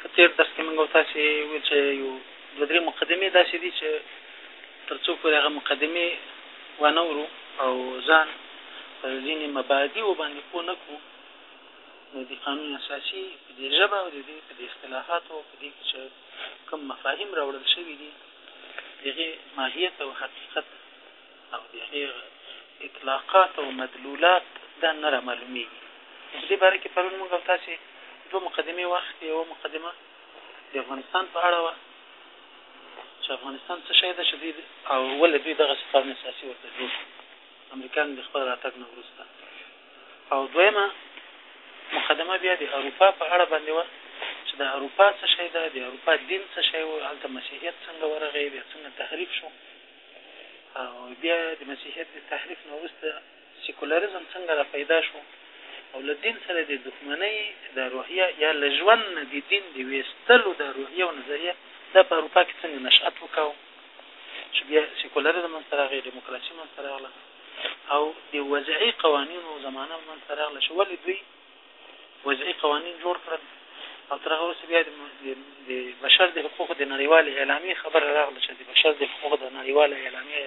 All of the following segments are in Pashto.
په تېر درس کې موږ او تاسې ویل چې یو دوه درې مقدمې داسې دي چې تر څو پورې هغه مقدمې وانه ورو او ځان پر ځینې مبادیو باندې پوه نه کړو نو د قانون اساسي په دې ژبه او د دې په دې اصطلاحاتو او په دې کې چې کوم مفاهیم راوړل شوي دي د هغې ماهیت او حقیقت او د هغې اطلاقات او مدلولات دا نه رامعلومېږي. په دې باره کې پرون موږ او تاسې دوه مقدمې واخیستې، یوه مقدمه د افغانستان په اړه وه چې افغانستان څه شی ده چې دوی او ولې دوی دغسې قانون اساسي ورته جوړ کړو امریکایانو د خپل راتګ نه وروسته او دویمه مقدمه بیا د اروپا په اړه باندې وه چې د اروپا څه شی ده د اروپا دین څه شی و هلته مسیحیت څنګه ورغی بیا څنګه تحریف شو او بیا د مسیحیت د تحریف نه وروسته سیکولریزم څنګه را پیدا شو او له دین سره د دښمنۍ د روحیه یا له ژوند نه د دین د ویستلو د روحیه او نظریه دا په اروپا کې څنګه نشأت وکاو چې بیا سیکولریزم منځته راغی ډیموکراسي منځته راغله او د وضعي قوانینو زمانه منځته راغله چې ولې دوی وضعي قوانین جوړ کړل او تر هغه وروسته بیا د بشر د حقوقو د نړیوالې اعلامیې خبره راغله چې د بشر د حقوقو د نړیواله اعلامیې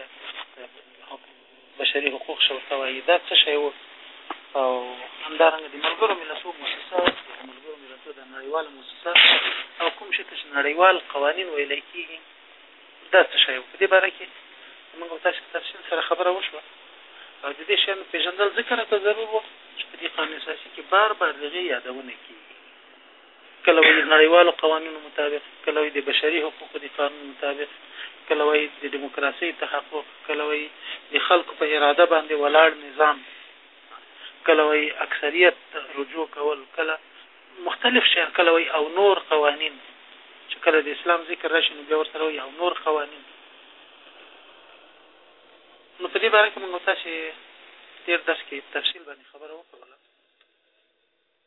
بشري حقوق چې ورته وایي دا څه شی و او همدارنګه د ملګرو ملتو موسسه د ملګرو ملتو د نړیواله موسسه او کوم شي ته چې نړیوال قوانین ویلی کېږي دا څه شی و؟ په دې باره کې د موږ او تاسې په تفصیل سره خبره وشوه او د دې شیانو پېژندل ځکه راته ضرور و، چې په دې قانون اساسي کې بار بار د هغې یادونه کېږي، کله وایي د نړیوالو قوانینو مطابق، کله وایي د بشري حقوقو د قانون مطابق، کله وایي د ډیموکراسۍ تحقق، کله وایي د خلکو په اراده باندې ولاړ نظام، کله وایي اکثریت ته رجوع کول، کله. مختلف شیان کله وایي او نور قوانین چې کله د اسلام ذکر راشي نو بیا ورسره وایي او نور قوانین نو په دې باره کې موږ تاسو تیر درس کې تفصیل باندې خبره وکړه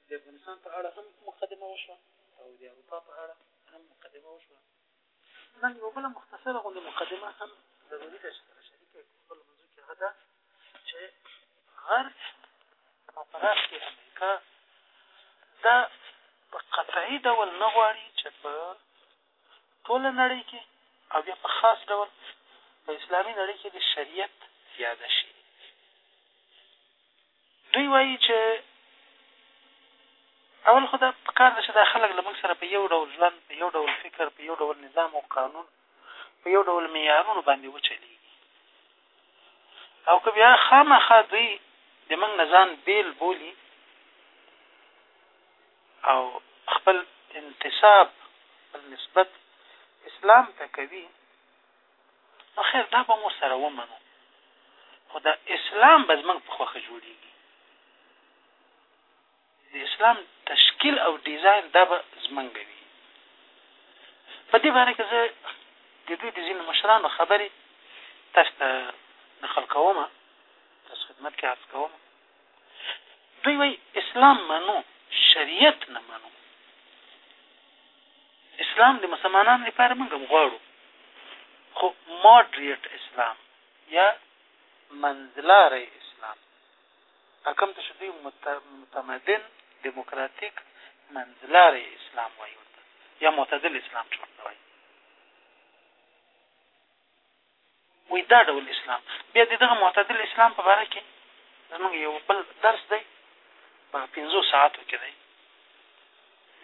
د افغانستان په اړه هم مقدمه وشوه او د اروپا په اړه هم مقدمه وشوه نن یو بل مختصره غوندې مقدمه هم ضروري ده چې سره شریکه کړو خپل منځو کې هغه دا چې غرب په پراخ کې امریکا دا په قطعي ډول نه غواړي چې په ټوله نړۍ کې او بیا په خاص ډول په اسلامي نړۍ کې د شریعت پیاده شي دوی وايي چې اول خو دا په کار ده چې دا خلک له موږ سره په یو ډول ژوند، په یو ډول فکر، په یو ډول نظام او قانون، په یو ډول معیارونو باندې وچلېږي او که بیا خامخا دوی د موږ نه ځان بېل بولي او خپل انتساب خپل نسبت اسلام ته کوي نو خیر دا به مو سره ومنو خو دا اسلام به زمونږ په خوښه جوړیږي د اسلام تشکیل او ډیزاین دا به زمونږ وي په دې باره کې زه د دوی د ځینو مشرانو خبرې تاسو ته نقل کوم تاسو خدمت کې عرض کوم دوی وایي اسلام منو شریعت نه منو اسلام د مسلمانانو لپاره موږ هم غواړو خو ماډریټ اسلام یا منځلاری اسلام هغه کوم ته چې دوی متمدن دیموکراتیک منځلاری اسلام وایي ورته یا معتدل اسلام چې ورته وایي وایي دا ډول اسلام بیا د دغه معتدل اسلام په باره کې زموږ یو بل درس دی په پنځو ساعتو کې دی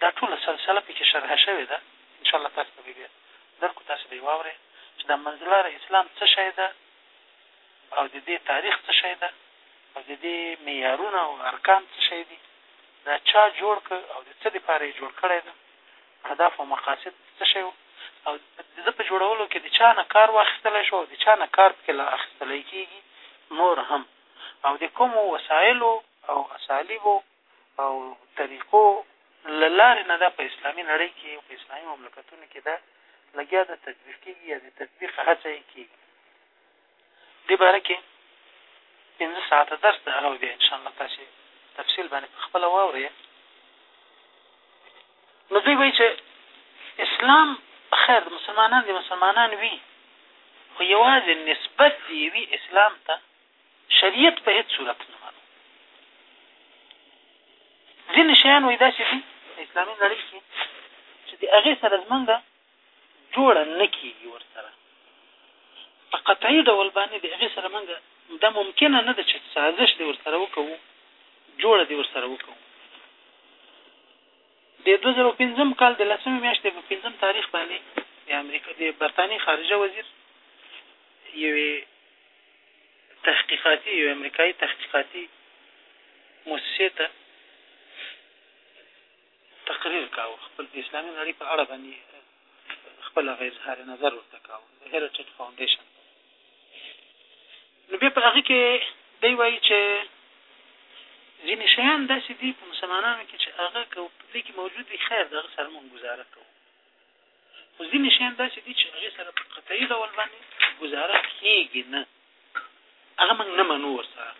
دا ټوله سلسله پکې شرح شوې ده انشاءالله تاسو ته به بیا درکو تاسو به یې واورئ چې دا منځلاره اسلام څه شی ده او د دې تاریخ څه شی ده او د دې معیارونه او ارکان څه شی دي دا چا جوړ کړ او د څه دپاره یې جوړ کړی ده اهداف او مقاصد څه شی وو او د ده په جوړولو کې د چا نه کار واخیستلی شو او د چا نه کار پکې لا اخیستلی کېږي نور هم او د کومو وسایلو او اسالیبو او طریقو له لارې نه دا په اسلامي نړۍ کې په اسلامي مملکتونو کې دا لګیا ده تطبیق کېږي یا د تطبیق هڅه یې کېږي دې باره کې پنځه ساعته درس ده هغه به بیا انشاءالله تاسې تفصیل باندې په خپله واورئ نو دوی وایي چې اسلام خیر د مسلمانان دي مسلمانان وي خو یوازې نسبت د یوي اسلام ته شریعت په هیڅ صورت نه منو ځینې شیان وایي داسې دي په اسلامي نړۍ کې چې د هغې سره زمونږ جوړه نه کېږي ورسره په قطعي ډول باندې د هغې سره موږ دا ممکنه نه ده چې سازش دې ورسره وکړو جوړه دې ورسره وکړو د 2015 کال د لسمې میاشتې په پنځم تاریخ باندې د امریکا د برتانیې خارجه وزیر یوې تحقیقاتي یو امریکایي تحقیقاتي موسسې ته تقریر کاوه خپل د اسلامي نړۍ په اړه باندې خپل هغه اظهار نظر ورته کاوه د هیریټیج فاونډیشن نو بیا په هغه کې دی وایي چې ځینې شیان داسې دي په مسلمانانو کې چې هغه که په دې کې موجود وي خیر د هغه سره مونږ ګزاره کوو خو ځینې شیان داسې دي چې هغې سره په قطعي ډول باندې ګزاره کېږي نه هغه مونږ نه منو ورسره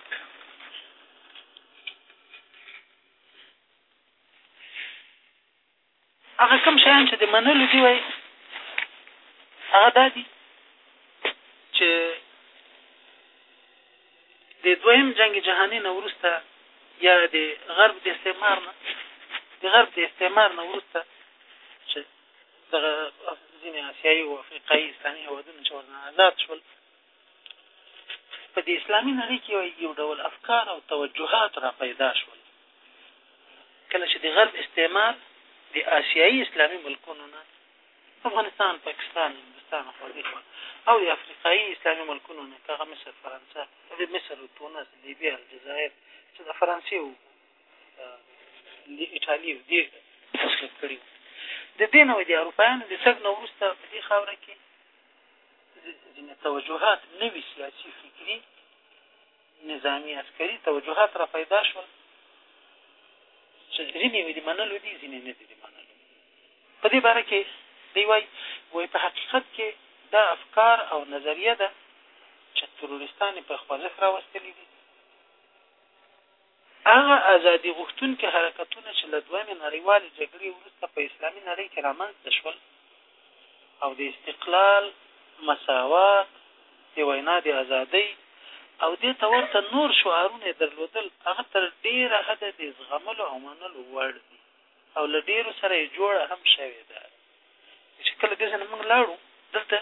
هغه کوم شیان چې د منلو دي وایي هغه دا دي چې د دویم جنګ جهاني نه وروسته یا د غرب د استعمار نه د غرب د استعمار نه وروسته چې دغه ځینې اسیایي او افریقایي اسلامي هېوادونه چې ورنه ازاد شول په دې اسلامي نړۍ کې یو ډول افکار او توجهات را پیدا شول، کله چې د غرب استعمار د آسیايي اسلامي ملکونو نه افغانستان، پاکستان، هندوستان او خواږه او د افریقایي اسلامي ملکونو نه هغه مصر، فرانسه، د مصر، تونس، لیبیا، الجزایر چې د فرانسې او د ایټالي او دې تسلیم کړي د دې نوې د اروپایانو د تګ نه وروسته په دې خاوره کې ځینې توجهات نوي سیاسي فکري نظامي عسکري توجهات را پیدا شول چې ځینې یې د منلو دي ځینې نه دي د منلو په دې باره کې دی وایي وایي په حقیقت کې دا افکار او نظریه ده چې تروریستان یې په خوځښت راوستلي دي هغه ازادي غوښتونکي حرکتونه چې له دویمې نړیوالې جګړې وروسته په اسلامي نړۍ کې رامنځته شول او د استقلال، مساوات، د وینا د ازادۍ او دې ته ورته نور شعارونه یې درلودل، هغه تر ډېره حده د زغملو او منلو وړ دي او له ډېرو سره یې جوړه هم شوې ده. خو چې کله دې ځای نه موږ لاړو، دلته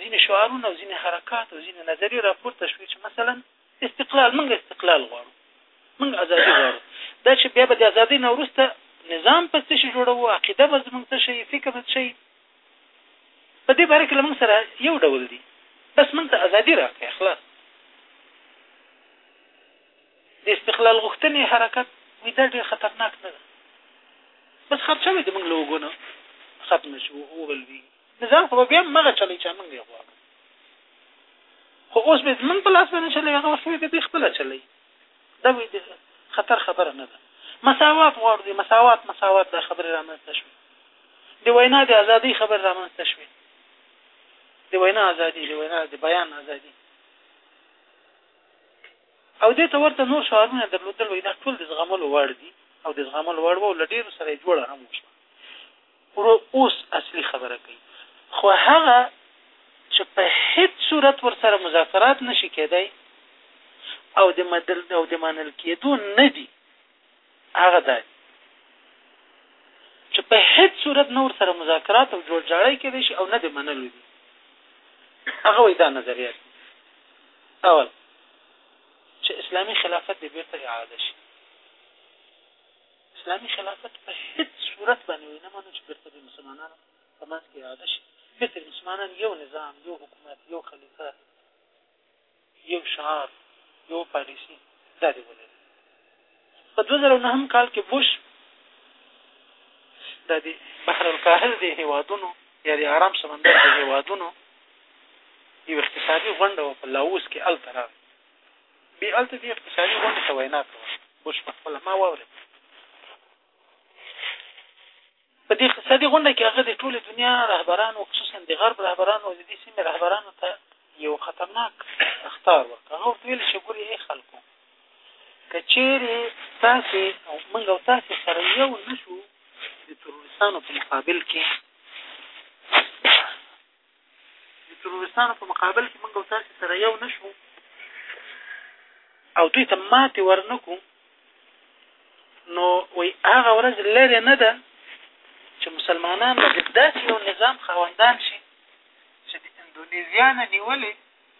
ځینې شعارونه او ځینې حرکات او ځینې نظریې راپورته شوې چې مثلاً، استقلال موږ استقلال غواړو موږ ازادي غواړو دا چې بیا به د ازادۍ نه وروسته نظام په څه شي جوړوو عقیده به زموږ څه شي فکر به څه شي په دې باره کې له موږ سره یو ډول دي بس موږ ته ازادي راکړئ خلاص د استقلال غوښتنې حرکت وي دا ډېر خطرناک نه ده بس خرچه وي د موږ له اوږو نه ختمه شي وغلوي نظام خو به بیا همغه چلی چې موږ یې غواړو خو اوس به زمونږ په لاس باندې چلی هغه وخت به دوی خپله چلی دا به د خطر خبره نه ده مساوات غواړو د مساوات مساوات دا خبرې رامنځته شوې د وینا د ازادۍ خبرې رامنځته شوې د وینا ازادي د وینا د بیان ازادي او دې ته ورته نور شعارونه درلودل وي دا ټول د زغملو وړ دي او د زغملو وړ وو لډیر سره جوړه هم وشو ورور اوس اصلي خبره کوي خو هغه چې په هیڅ صورت ورسره مذاکرات نه شي کیدای او د مدل او د منل کیدو نه دي هغه دا دي چې په هیڅ صورت نه ورسره مذاکرات او جوړ جاړی کیدای شي او نه د منلو دي هغه وایي دا نظریه اول چې اسلامي خلافت دې بیرته اعاده شي اسلامي خلافت په هیڅ صورت باندې وایي نه منو چې بیرته د مسلمانانو په منځ کې اعاده شي بیرته د مسلمانانو یو نظام یو حکومت یو خلیفه یو شعار یو پالیسي دا دې ولري په دوه زره نهم کال کې بوش د دې بحر الکاهل د هیوادونو یا د آرام سمندر د هیوادونو یو اقتصادي غونډه وه په لاوس کې هلته راغی بي هلته دي اقتصادي غونډې ته وينا کوه اوس په خپله ما واورېده په دې اقتصادي غونډه کې هغه د ټولې دنیا رهبرانو خصوصا د غرب رهبرانو او د دې سیمې رهبرانو ته یو خطرناک اختار ورکړ هغه ورته ویل چې ګورې ای خلکو که چیرې تاسې او موږ او تاسې سره یو نه شو د تروریستانو په مقابل کې د ترورستانو په مقابل کې موږ او تاسې سره یو نه شو او دوی ته ماتې ورنکو نو وای هغه ورځ لرې نه ده چې مسلمانان به د داسې یو نظام خاوندان شي چې د اندونیزیا نه نیولې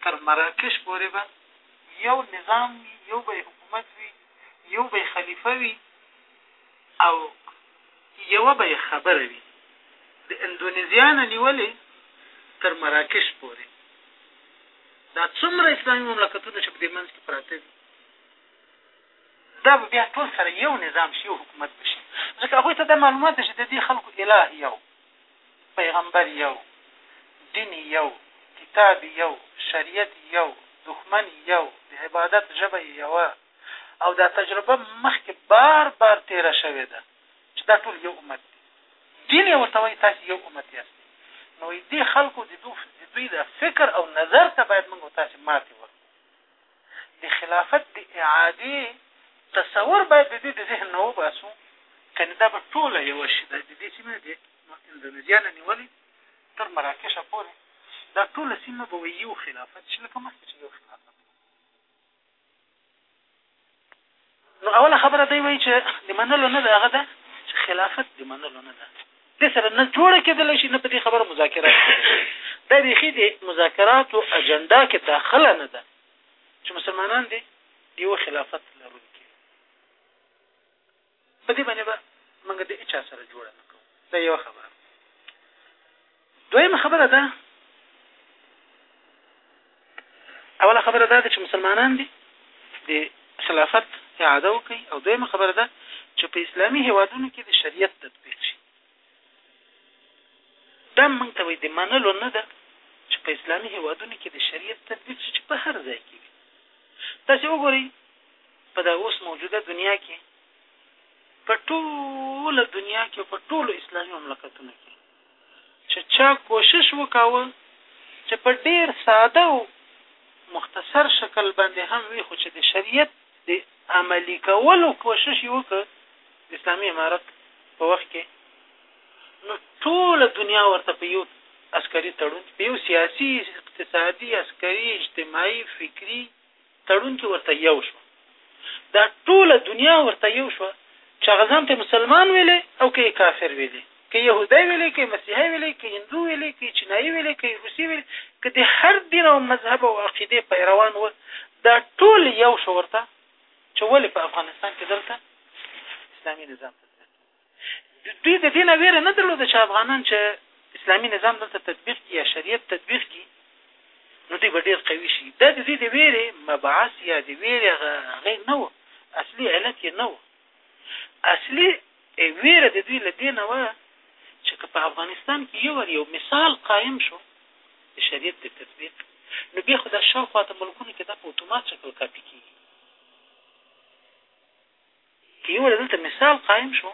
تر مراکش پورې به یو نظام وي یو به حکومت وي یو به خلیفه وي او یوه به یې خبره وي د اندونیزیا نه نیولې تر مراکش پورې دا څومره اسلامي مملکتونه چې په دې منځ کې پراته دي دا به بیا ټول سره یو نظام شي یو حکومت به شي ځکه هغوی ته دا معلومات ده چې د دې خلکو اله یو پیغمبر یو دین یو کتاب یو شریعت یو دښمن یو د عبادت ژبه یې یوه او دا تجربه مخکې بار بار تېره شوې ده چې دا ټول یو امت دي دین یې ورته وایي تاسې یو امت یاستئ نو وایي دې خلکو د دوی د فکر او نظر ته باید موږ او تاسې ماتې ورکړو د خلافت د اعادې تصور باید د دوی د ذهن نه وباسو کنې دا به ټوله یوه شي د دې سیمې د اندونیزیا نه نیولې تر مراکشه پورې دا ټوله سیمه به یو خلافت شي لکه مخکې چې یو خلافت نو اوله خبره دی وایي چې د منلو نه ده هغه ده چې خلافت د منلو نه ده دې سره نه جوړه کېدلی شي نه په دې خبره مذاکرات دا بیخي د مذاکراتو اجنډا کې داخله نه ده چې مسلمانان دې یو خلافت په دې باندې به موږ د اچا سره جوړه نه کوو دا یو خبره دویمه خبره ده اوله خبره ده چې مسلمانان دي د خلافت اعاده وکړي او دویمه خبره ده چې په اسلامي هیوادونو کې د شریعت تطبیق شي دا موږ ته وایي د منلو نه ده چې په اسلامي هیوادونو کې د شریعت تطبیق شي چې په هر ځای کې وي تاسې وګورئ په دا اوس موجوده دنیا کې په ټوله دنیا کې او په ټولو اسلامي مملکتونو کې چې چا کوشش وکاوه چې په ډیر ساده او مختصر شکل باندې هم وي خو چې د شریعت د عملی کولو کوشش یې وکړ د اسلامي امارت په وخت کې نو ټوله دنیا ورته په یو عسکري تړون په یو سیاسي اقتصادي عسکري اجتماعي فکري تړون کې ورته یو شو دا ټوله دنیا ورته یو شو چې هغه ځان ته مسلمان ویلې او که کافر ویلې که يهودي ویلې که مسیحي ویلې که هندو ویلې که چینایي ویلې که روسي ویلې که د هر دین او مذهب او عقیدې پیروان و دا ټول یو شو ورته چې ولې په افغانستان کې دلته اسلامي نظام دوی د دې نه وېره نه درلوده چې افغانان چې اسلامي نظام دلته تطبیق کړي یا شریعت تطبیق کړي، نو دوی به ډېر قوي شي. دا د دوی د وېرې مبعث یا د وېرې هغه هغه نه و، اصلي علت یې نه و. اصلي وېره د دوی له دې نه وه چې که په افغانستان کې یو وار یو مثال قایم شو د شریعت د تطبیق، نو بیا خو دا شاوخوا ته ملکونو کې دا په اتومات شکل کاپي کېږي. که یو له دلته مثال قایم شو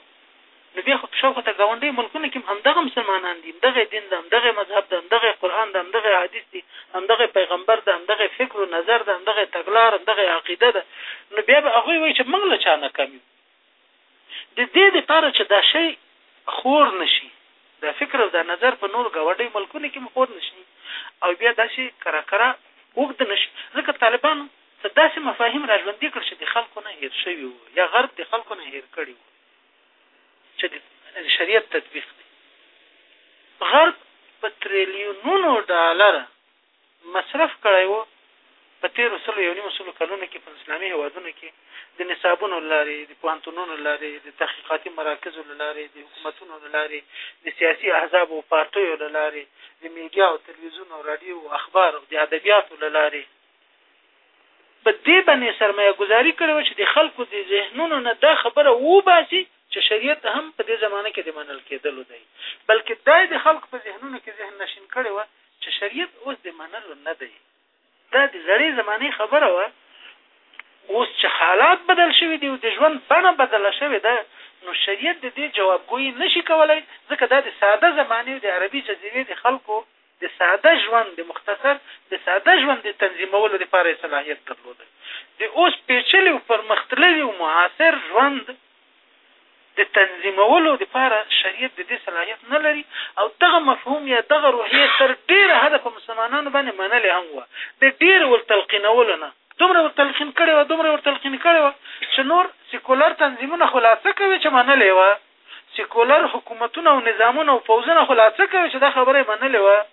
نو بیا خو په شاوخوا تا ګاونډیو ملکونو کې هم همدغه مسلمانان دي، همدغه دین ده، همدغه مذهب ده، همدغه قرآن ده، همدغه احادیث دي، همدغه پیغمبر ده، همدغه فکر و نظر ده، همدغه تګلاره، همدغه عقیده ده، نو بیا به هغوی وایي چې موږ له چا نه کم یو؟ د دې لپاره چې دا شی خور نه شي، دا فکر او دا نظر په نورو ګاونډیو ملکونو کې هم خور نه شي او بیا داسې کره کره اوږد نه شي، ځکه طالبانو ته داسې مفاهیم را ژوندي کړ چې د خلکو نه هېر شوي وو یا غرب د خلکو نه هېر کړي وو چې د شریعت تطبیق دی غرب په تریلیونونو ډالر مصرف کړی وو په تیرو سلو یو نیمو سلو کلونو کې په اسلامي هیوادونو کې د نصابونو لارې د پوهنتونونو لارې د تحقیقاتي مراکزو لارې د حکومتونو لارې د سیاسي احزاب او پارټیو لارې د میډیا او تلویزیون او رادیو او اخبار او د ادبیاتو لارې په دې باندې سرمایه ګزاري کړې وه چې د خلکو د ذهنونو نه دا خبره وباسي چې شریعت هم په دې زمانه کې د منل کېدلو دی بلکې دا د خلکو په ذهنونو کې ذهن نشین کړې وه چې شریعت اوس د منلو نه دی دا د زړې زمانې خبره وه اوس چې حالات بدل شوي دي او د ژوند بڼه بدله شوې ده نو شریعت د دې جوابګویي نشي کولای ځکه دا د ساده زمانې او د عربي جزیرې د خلکو د ساده ژوند د مختصر د ساده ژوند د تنظیمولو لپاره یې صلاحیت درلود. د اوس پېچلي او پرمختللي او معاصر ژوند د تنظیمولو لپاره شریعت د دې صلاحیت نه لري او دغه مفهوم یا دغه روحیه یې تر ډېره حده په مسلمانانو باندې منلې هم وه، د ډېرې ورتلقینولو نه. دومره ورتلقین کړې وه، دومره یې ورتلقین کړې وه چې نور سیکولر تنظیمونه خو لا څه کوې چې منلې یې وه. سیکولر حکومتونه او نظامونه او پوځونه خو لا څه کوي چې دا خبره یې منلې وه،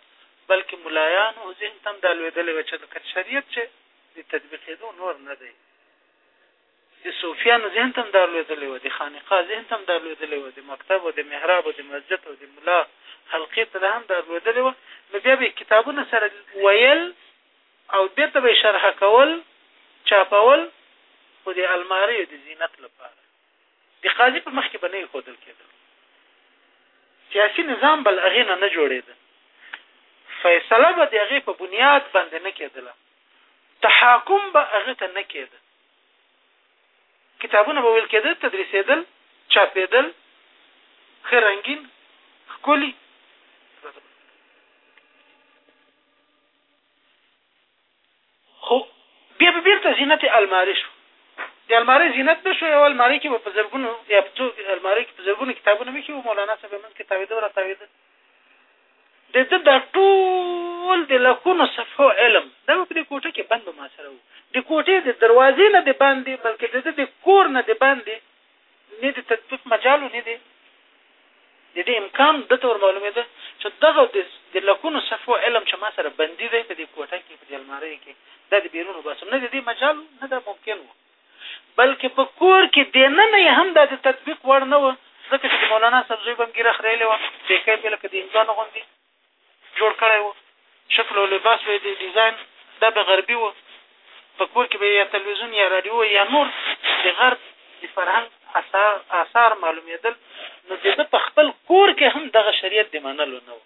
بلکې ملایانو ذهن ته هم دا لوېدلې وه چې لکه شریعت چې د تطبیقېدو نور نه دی. د صوفیانو ذهن ته هم دا لوېدلې وه، د خانقاه ذهن ته هم دا لوېدلې وه، د مکتب او د محراب او د مسجد او د ملا حلقې ته دا هم دا لوېدلې وه، نو بیا به یې کتابونه سره ویل او بېرته به یې شرحه کول، چاپول، خو د الماریو د زینت لپاره. د قاضي په مخ کې به نه ایښودل کېدل سیاسي نظام بل هغې نه نه جوړېده فیصله به د هغې په بنیاد باندې نه کېدله تحاکم به هغه ته نه کېده کتابونه به ویل کېدل تدریسېدل چاپېدل ښه رنګین ښکلي خو بیا به بېرته زینت الماري شو. د المارۍ زینت به شو، یوه المارۍ کې به په زرګونو یا په څو الماریو کې په زرګونو کتابونه مېښي وو، مولانا صاحب یې منځ کې تاوېده او را تاوېده. د ده دا ټول د لکونو صفحو علم، دا به په دې کوټه کې بند و محاصره و. د کوټې د دروازې نه د باندې، بلکې د ده د کور نه د باندې، نه د تطبیق مجال و نه د د دې امکان، ده ته ور معلومېده چې دغه د د لکونو صفحو علم چې ما سره بندي دی په دې کوټه کې، په دې المارۍ کې، دا د بېرون وباسم، نه د دې مجال و، نه دا ممکن و، بلکې په کور کې دننه یې هم دا د تطبیق وړ نه و، ځکه چې د مولانا صاحب زوی به هم ږیره خریلې وه، پیکی به یې لکه د هندوانو غوندې. جوړ کړی و، شکل او لباس به یې د ډیزاین دا به غربي و، په کور کې به یې یا تلویزیون یا راډیو یا نور د غرب د فرهنګ آثار معلومېدل، نو د ده په خپل کور کې هم دغه شریعت د منلو نه و،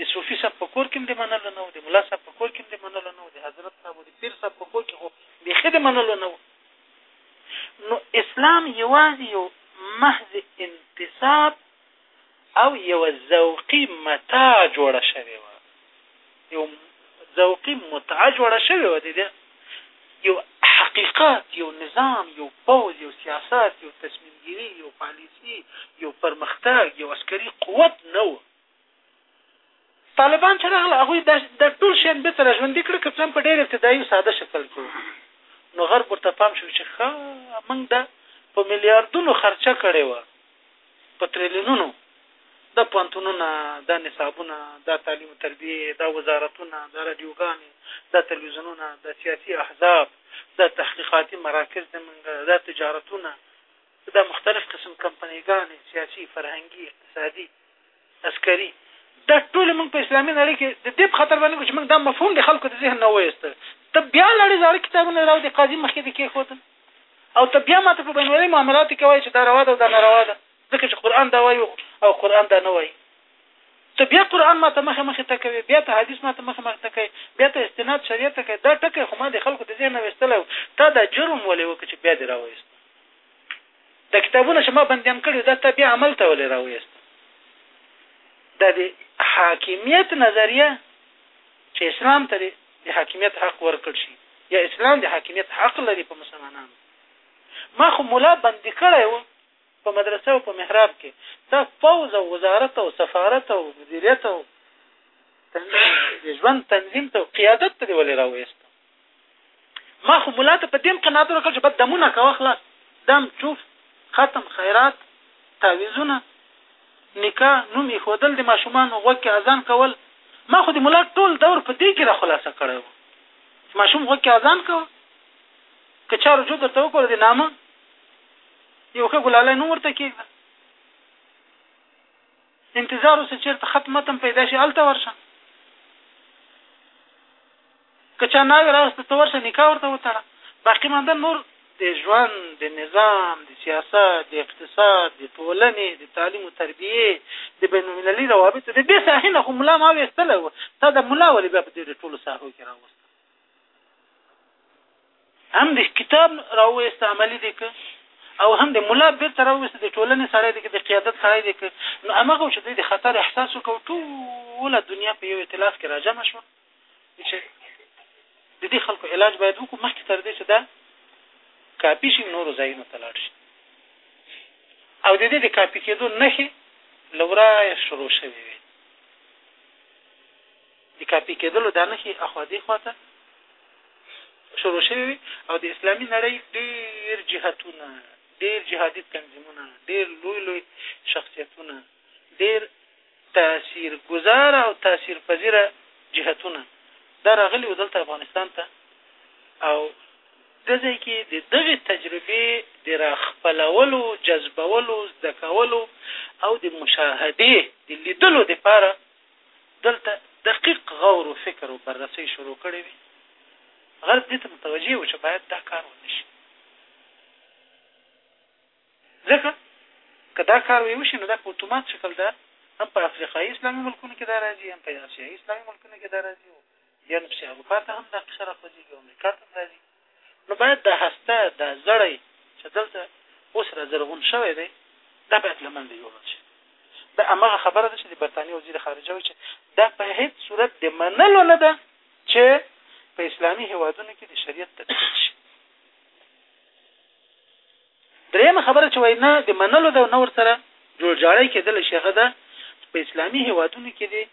د صوفي صاحب په کور کې هم د منلو نه و، د ملا صاحب په کور کې هم د منلو نه و، د حضرت صاحب او د پیر صاحب په کور کې خو بیخي د منلو نه و، نو اسلام یوازې یو محض انتساب. او یوه ذوقي متاع جوړه شوې وه یو ذوقي متعه جوړه شوې وه د یو حقیقت یو نظام یو پوځ یو سیاست یو تصمیم ګیري یو پالیسي یو پرمختګ یو عسکري قوت نه و طالبان چې راغله هغوی دا دا ټول شیان بیرته را ژوندي کړل که څه هم په ډېر ابتدایي او ساده شکل کې وو نو غرب ورته پام شو چې ښه موږ دا په میلیاردونو خرچه کړې وه په تریلیونونو دا پوهنتونونه دا نصابونه دا تعلیم و تربیه دا وزارتونه دا رادیوګانې دا تلویزیونونه دا سیاسي احزاب دا تحقیقاتي مراکز زمونږ دا تجارتونه دا مختلف قسم کمپنیګانې سیاسي فرهنګي اقتصادي عسکري، دا ټولې موږ په اسلامي نړۍ کې د دې په خاطر باندې کوو چې موږ دا مفهوم د خلکو د ذهن نه وایستل. ته بیا لاړې زاړه کتابونه راو د قاضي مخکې دې کېښودل او ته بیا ماته په بین المللي معاملاتو کې وایې چې دا روا ده او دا ناروا ده ځکه چې قرآن دا وایي او قرآن دا نه وایي. ته بیا قرآن ماته مخه مخې ته کوې، بیا ته حدیث ماته مخه مخې ته کوې، بیا ته استناد شریعت ته کوې. دا ټکی خو ما د خلکو د ذهن نه ویستلی و، تا دا جرم ولې وکړ چې بیا دې راوایستو؟ دا کتابونه چې ما بندیان کړي دا تا بیا عمل ته ولې راویست دا د حاکمیت نظریه چې اسلام ته د حاکمیت حق ورکړ شي یا اسلام د حاکمیت حق لري په مسلمانانو ما خو مولا بندي کړی و په مدرسه او په محراب کې دا فوز او وزارت او سفارت او مدیریت او ژوند تنظیم ته قیادت ته ولې راوېست ما خو ملا ته په دېم قناعت ورکړ چې بد دمونه کوه خلاص دم چوف ختم خیرات تعویذونه نکاح نوم ایښودل د ماشومانو غوږ کې اذان کول ما خو د ملا ټول دور په دې کې را خلاصه کړی و چې ماشوم غوږ کې اذان کوه که چا رجوع درته وکړه د نامه یو ښه ګلالی نوم ورته کېږده انتظار اوسه چیرته خط متن پیدا شي هلته ورشه که چا ناوې راوسته ته ورشه نکاح ورته وتړه باقي مانده نور د ژوند د نظام د سیاست د اقتصاد د ټولنې د تعلیم او تربیه د بین المللي روابط د دې ساحې نه خو ملا ما ویستلی و تا د ملا ولې بیا په دې ټولو ساحو کې راوست هم د کتاب راوویست عملی دی که او هم د ملا بیرته راوویست د ټولنې سړی دی که د قیادت سړی دی که نو همغه چې دوی د خطر احساس وکړو ټوله دنیا په یو اعتلاف کې راجمع شوه چې د دې خلکو علاج باید وکړو مخکې تر دې چې دا کاپي شي نورو ځایونو ته لاړ شي او د دې د کاپي کېدو نښې له ورایه شروع شوې وي د کاپي کېدلو دا نښې اخوا دېخوا ته شروع شوې وي او د اسلامي نړۍ ډېر جهتونه ډېر جهادي تنظیمونه ډېر لوی لوی شخصیتونه ډېر تاثیر گذار او تاثیر پذیره جهتونه دا راغلي و دلته افغانستان ته او دې ځای کې د دغې تجربې د راخپلولو جذبولو زده کولو او د مشاهدې د لیدلو دپاره دلته دقیق غور و فکر و بررسۍ شروع کړې وې، غرب دې ته متوجه و چې باید دا کار ونه شي، ځکه که دا کار وې وشي نو دا په اتومات شکل ده هم په افریقایي اسلامي ملکونو کې دا راځي، هم په اسیایي اسلامي ملکونو کې دا راځي او بیا نو پسې اروپا ته هم دا قصه راخوځېږي او امریکا ته هم راځي. نو باید دا هسته، دا زړی چې دلته اوس را زرغون شوی دی، دا باید له منځه یوړل شي. دا همغه خبره ده چې د برتانیې وزیر خارجه وایي چې دا په هېڅ صورت د منلو نه ده چې په اسلامي هېوادونو کې د شریعت تطبیق شي. درېيمه خبره چې وايي نه د منلو ده او نه ورسره جوړجاړی کېدلی شي هغه دا چې په اسلامي هېوادونو کې دې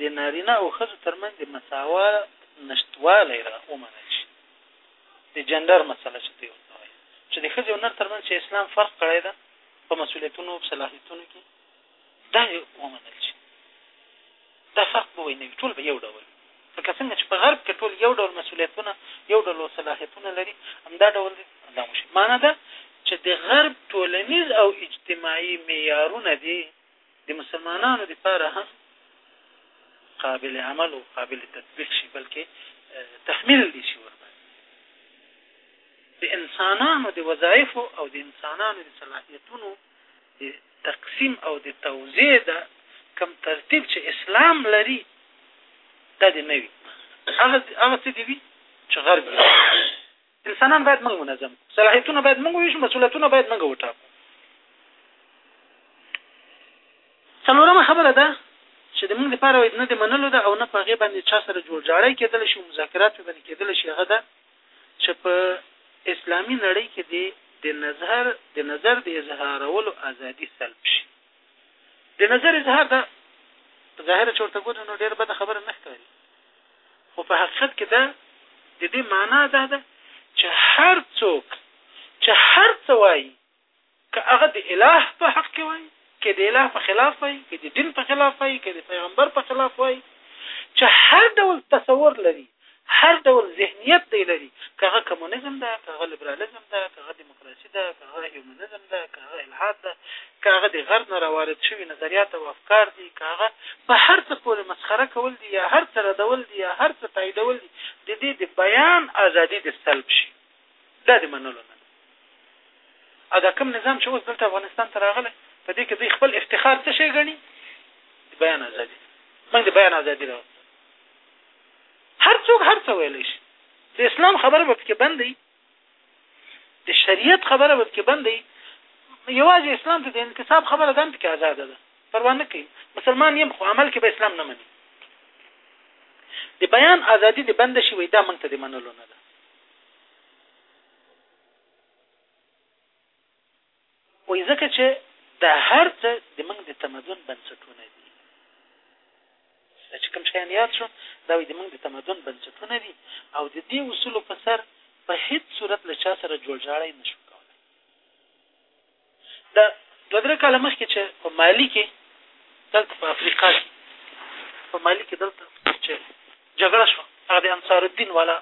د نارينه او ښځو ترمنځ د مساوات نشتوالی را ومنل شي د جنډر مسله چې دوی ورته وايي چې د ښځې او نر ترمنځ چې اسلام فرق کړی ده په مسووليتونو او صلاحيتونو کې دا یې ومنل چې دا فرق به وي نه وي ټول به یو ډول لکه څنګه چې په غرب کې ټول یو ډول مسولیتونه یو ډول صلاحیتونه لري همدا ډول دی دا مو شي معنی ده چې د غرب ټولنیز او اجتماعي معیارونه دي د مسلمانانو لپاره هم قابل عمل او قابل تطبیق شي بلکې تحمیل دي شي د انسانانو د وظایفو او د انسانانو د صلاحیتونو د تقسیم او د توزیع د کوم ترتیب چې اسلام لري دا دې نه وي هغه هغه څه دې وي چې غرب انسانان باید موږ منظم کړو صلاحیتونه باید موږ وویشو مسؤلیتونه باید موږ وټاکو څلورمه خبره ده چې د موږ لپاره نه د منلو ده او نه په هغې باندې چا سره جوړجاړی کېدلی شي مذاکرات به باندې کېدلی شي هغه ده چه په اسلامی نړی کې دې د نظر د نظر د اظهارولو ازادی سلب شي د نظر اظهار دا په ظاهره چورته ګورې نو ډېر بده خبره نه ښکاري خو په حقیقت کې دا د دې معنا دا ده چې هر څوک چې هر څه وایي که هغه د اله په حق کې وای، که د اله په خلاف وای، که د دین په خلاف وای، که د پیغمبر په خلاف وای، چې هر ډول تصور لري، هر ډول ذهنیت دی لري، که هغه کمونیزم ده، که هغه لیبرالیزم ده، که هغه دیموکراسي ده، که هغه هیومنیزم ده، که هغه الحاد ده، که هغه د غرب نه راوارد شوي نظریات او افکار دي، که هغه په هر څه پورې مسخره کول دي یا هر څه ردول دي یا هر څه تاییدول دي، د دې د بیان ازادي دې سلب شي. دا د منلو نه ده او دا کوم نظام چې اوس دلته افغانستان ته راغلی په دې کې دوی خپل افتخار څه شی ګڼي د بیان ازادي موږ د بیان ازادي راوړو هر څوک هر څه ویلی شي د اسلام خبره به پکې بند وي د شریعت خبره به پکې بند وي یوازې اسلام ته د انتصاب خبره ده پکې ازاده ده پروا نه کوي مسلمان یم خو عمل کې به اسلام نه مني د بیان ازادي د بند شي وي دا موږ ته د منلو نه ده وایي ځکه چې دا هر څه د موږ د تمدن بنسټونه دي دا چې کوم شیان یاد شو دا وایي د موږ د تمدن بنسټونه دي او د دې اصولو په سر په هیڅ صورت له چا سره جوړجاړی نشو دا دوه درې کاله مخکې چې په مالي کې دلته په افریقا کې په مالي کې دلته چې جګړه شوه هغه د انصار الدین والا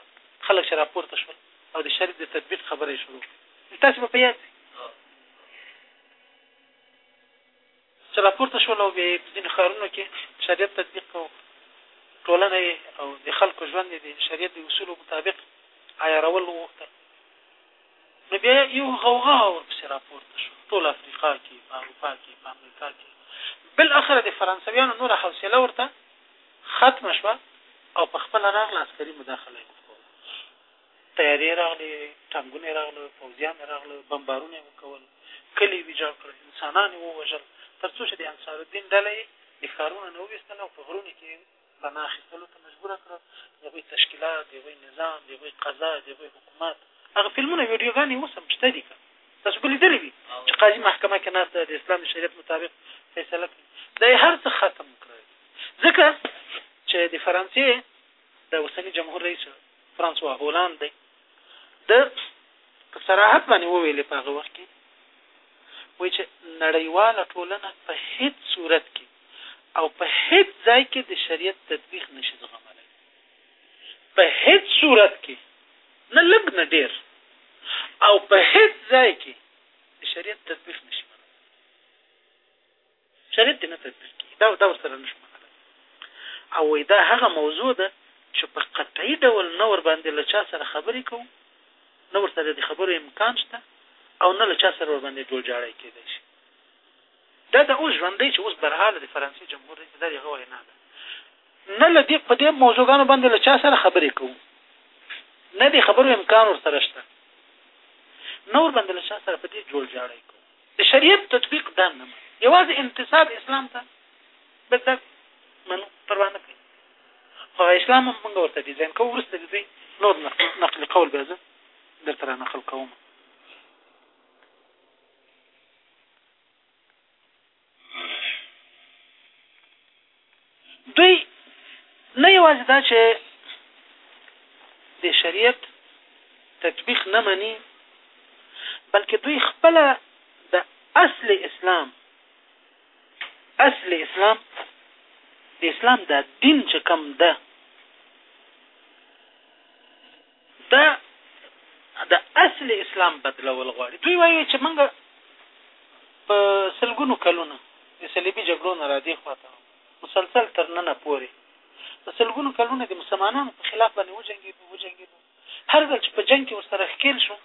خلک چې راپورته شول او د شریعت د تطبیق خبره یې شروع کړه تاسو به په یاد چې راپورته شول او بیا یې په ځینو ښارونو کې شریعت تطبیق کاوه، ټولنه یې او د خلکو ژوند یې د شریعت د اصولو مطابق عیارول وغوښتل، نو بیا یو غوغا ورپسې راپورته شو، په ټوله افریقا کې، په اروپا کې، په امریکا کې، بالاخره د فرانسویانو نوره حوصله ورته ختمه شوه او په خپله راغله عسکري مداخله یې وکړه. طیارې راغلې، ټانګونه یې راغلل، پوځیان یې راغلل، بمبارونه یې وکول، کلي یې ویجاړ کړل، انسانان یې ووژل، تر څو چې د انصارالدین ډله یې له ښارونو نه وویستله او په غرونو کې یې پناه اخیستلو ته مجبوره کړه، د هغوی تشکیلات، د هغوی نظام، د هغوی قضا، د هغوی حکومت. هغه فلمونه، ویډیوګانې اوس هم شته دي، که تاسو به لیدلې وي چې قاضي محکمه کې ناست دی، د اسلام د شریعت مطابق فیصله کوي، دا یې هر څه ختم کړل، ځکه چې د فرانسې. د اوسني جمهور رئیس فرانسوا هولاند دی د په صراحت باندې وویلې په هغه وخت کې وایي چې نړیواله ټولنه په هیڅ صورت کې او په هیڅ ځای کې د شریعت تطبیق نشي زغملی په هیڅ صورت کې نه لږ نه ډیر او په هیڅ ځای کې د شریعت تطبیق نشي شريط دې نه تطبيق کېږي دا دا ورسره نه شو منلی او وایي دا هغه موضوع ده چې په قطعي ډول نه ورباندې له چا سره خبرې کوو نه ورسره د خبرو امکان شته او نه له چا سره ورباندې جوړجاړی کېدای شي دا د اوس ژوندی چې اوس برحاله د فرانسې جمهور رئیس دا هغه وینا ده نه له دې په دې موضوعګانو باندې له چا سره خبرې کوو نه د خبرو امکان ورسره شته نه ورباندې له چا سره په دې جوړ جاړی کوو د شریعت تطبیق دا نه منو، یوازې انتساب اسلام ته بس دا منو، پروا نه کوي، خو هغه اسلام هم موږ ورته ډیزاین کوو، وروسته د دوی نور نقل قول بیا زه درته را نقل کوم. دوی نه یوازې دا چې د شریعت تطبیق نه مني بلکې دوی خپل د اصل اسلام اصل اسلام د اسلام د دین چې کم ده دا د اصل اسلام بدلول غواړي دوی وایي چې موږ په سلګونو کلونه د صلیبي جګړو نه را دې خواته مسلسل تر ننه پورې په سلګونو کلونه د مسلمانانو په خلاف باندې وجنګېدو وجنګېدو هر ځل چې په جنګ کې ورسره ښکېل شو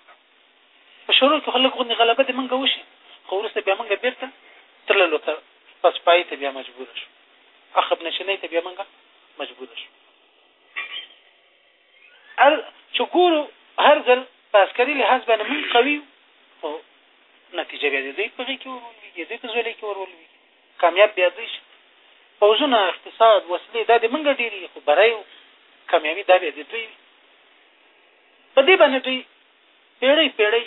په شروع کې خو لږ غوندې غلبه د موږ وشي خو وروسته بیا موږ بېرته تللو ته پس پای ته بیا مجبور شو اخب نشینۍ ته بیا موږ مجبور شو هر چې ګورو هر ځل په عسکري لحاظ باندې موږ قوي یو خو نتیجه بیا د دوی په غېږ کې ور ولوېږي د دوی په ځولۍ کې ور ولوېږي کامیاب بیا دوی شي پوځونه اقتصاد وسلې دا د موږ ډېرې خو بری او کامیابي دا بیا د دوی وي په دې باندې دوی پېړۍ پېړۍ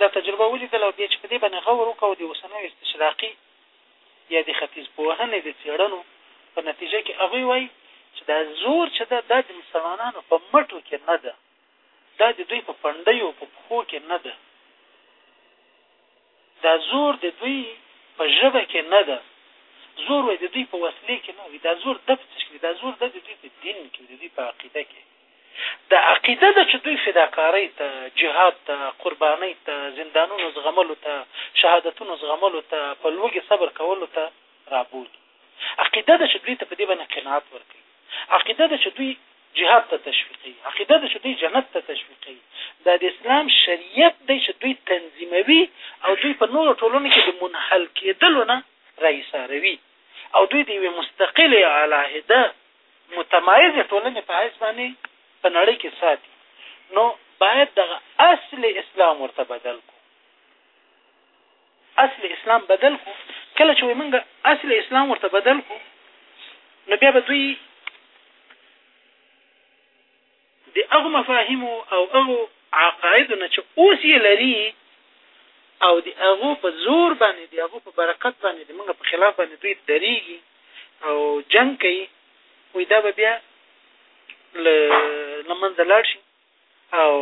دا تجربه ولیدله او بیا چې په دې باندې غور وکړو د اوسنیو استشراقي یا د ختیځپوهنې د څېړنو په نتیجه کې هغوی وايي چې دا زور چې ده دا د مسلمانانو په مټو کې نه ده، دا د دوی په پنډیو او په پښو کې نه ده، دا زور د دوی په ژبه کې نه ده، زور وایي د دوی په وسلې کې نه، وایي دا زور ده په څه شي کې ده، دا زور ده د دوی په دین کې، د دوی په عقیده کې. دا عقیده ده چې دوی فداکارۍ ته، جهاد ته، قربانۍ ته، زندانونو زغملو ته، شهادتونو زغملو ته، په لوږې صبر کولو ته رابولي. عقیده ده چې دوی ته په دې باندې قناعت ورکوي. عقیده ده چې دوی جهاد ته تشویقوي. عقیده ده چې دوی جنت ته تشویقوي. دا د اسلام شریعت دی چې دوی تنظیموي او دوی په نورو ټولنو کې د منحل کېدلو نه راایساروي او دوی د یوې مستقلې علاحده متمایزې ټولنې په حیث باندې په نړۍ کې ساتي نو باید دغه اصل اسلام ورته بدل کو اصل اسلام بدل کو کله چې موږ اصل اسلام ورته بدل کو نو بیا به دوی د هغو مفاهیمو او هغو عقایدو نه چې اوس یې لري او د هغو په زور باندې د هغو په برکت باندې د موږ په خلاف باندې دوی درېږي او جنګ کوي وایي دا به بیا له له منځه لاړ شي او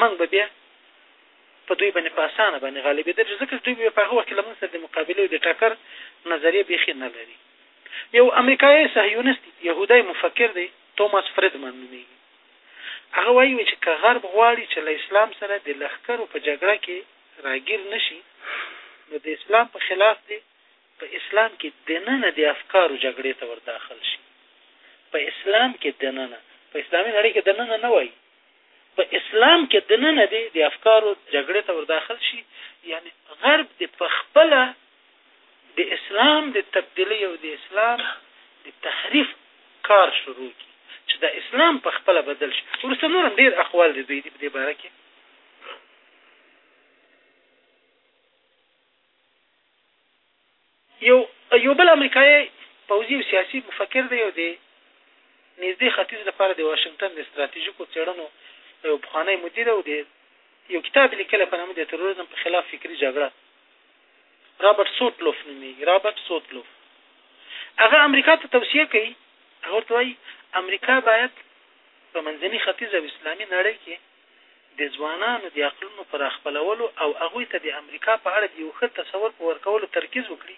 موږ به بیا په دوی باندې په اسانه باندې غالبېدل شي ځکه دوی بیا په هغه وخت کې له موږ سره د مقابلې او د ټکر نظریه بیخي نه لري یو امریکایي صهیونست یهودی مفکر دی توماس فریدمن نومېږي. هغه وايي چې که غرب غواړي چې له اسلام سره د لښکرو په جګړه کې راګیر نه شي، نو د اسلام په خلاف دې په اسلام کې دننه د افکارو جګړې ته ورداخل شي. په اسلام کې دننه، په اسلامي نړۍ کې دننه نه وايي، په اسلام کې دننه دې د افکارو جګړې ته ورداخل شي، یعنې غرب دې په خپله د اسلام د تبدیلۍ او د اسلام د تحریف کار شروع کړي چې دا اسلام په خپله بدل شي وروسته نور هم ډېر اقوال د دوی دي په دې باره کې یو یو بل امریکایي پوځي او سیاسي مفکر دی او د نږدې ختیځ لپاره د واشنګټن د ستراتیژیکو څېړنو یو پخوانی مدیر او د یو کتاب لیکلی په نامه د تروریزم په خلاف فکري جګړه رابرټ سوتلوف نومېږي، رابرټ سوتلوف. هغه امریکا ته توصیه کوي، هغه ورته وايي، امریکا باید په منځني ختیځ او اسلامي نړۍ کې د ځوانانو د عقلونو په راخپلولو او هغوی ته د امریکا په اړه د یو ښه تصور په ورکولو ترکیز وکړي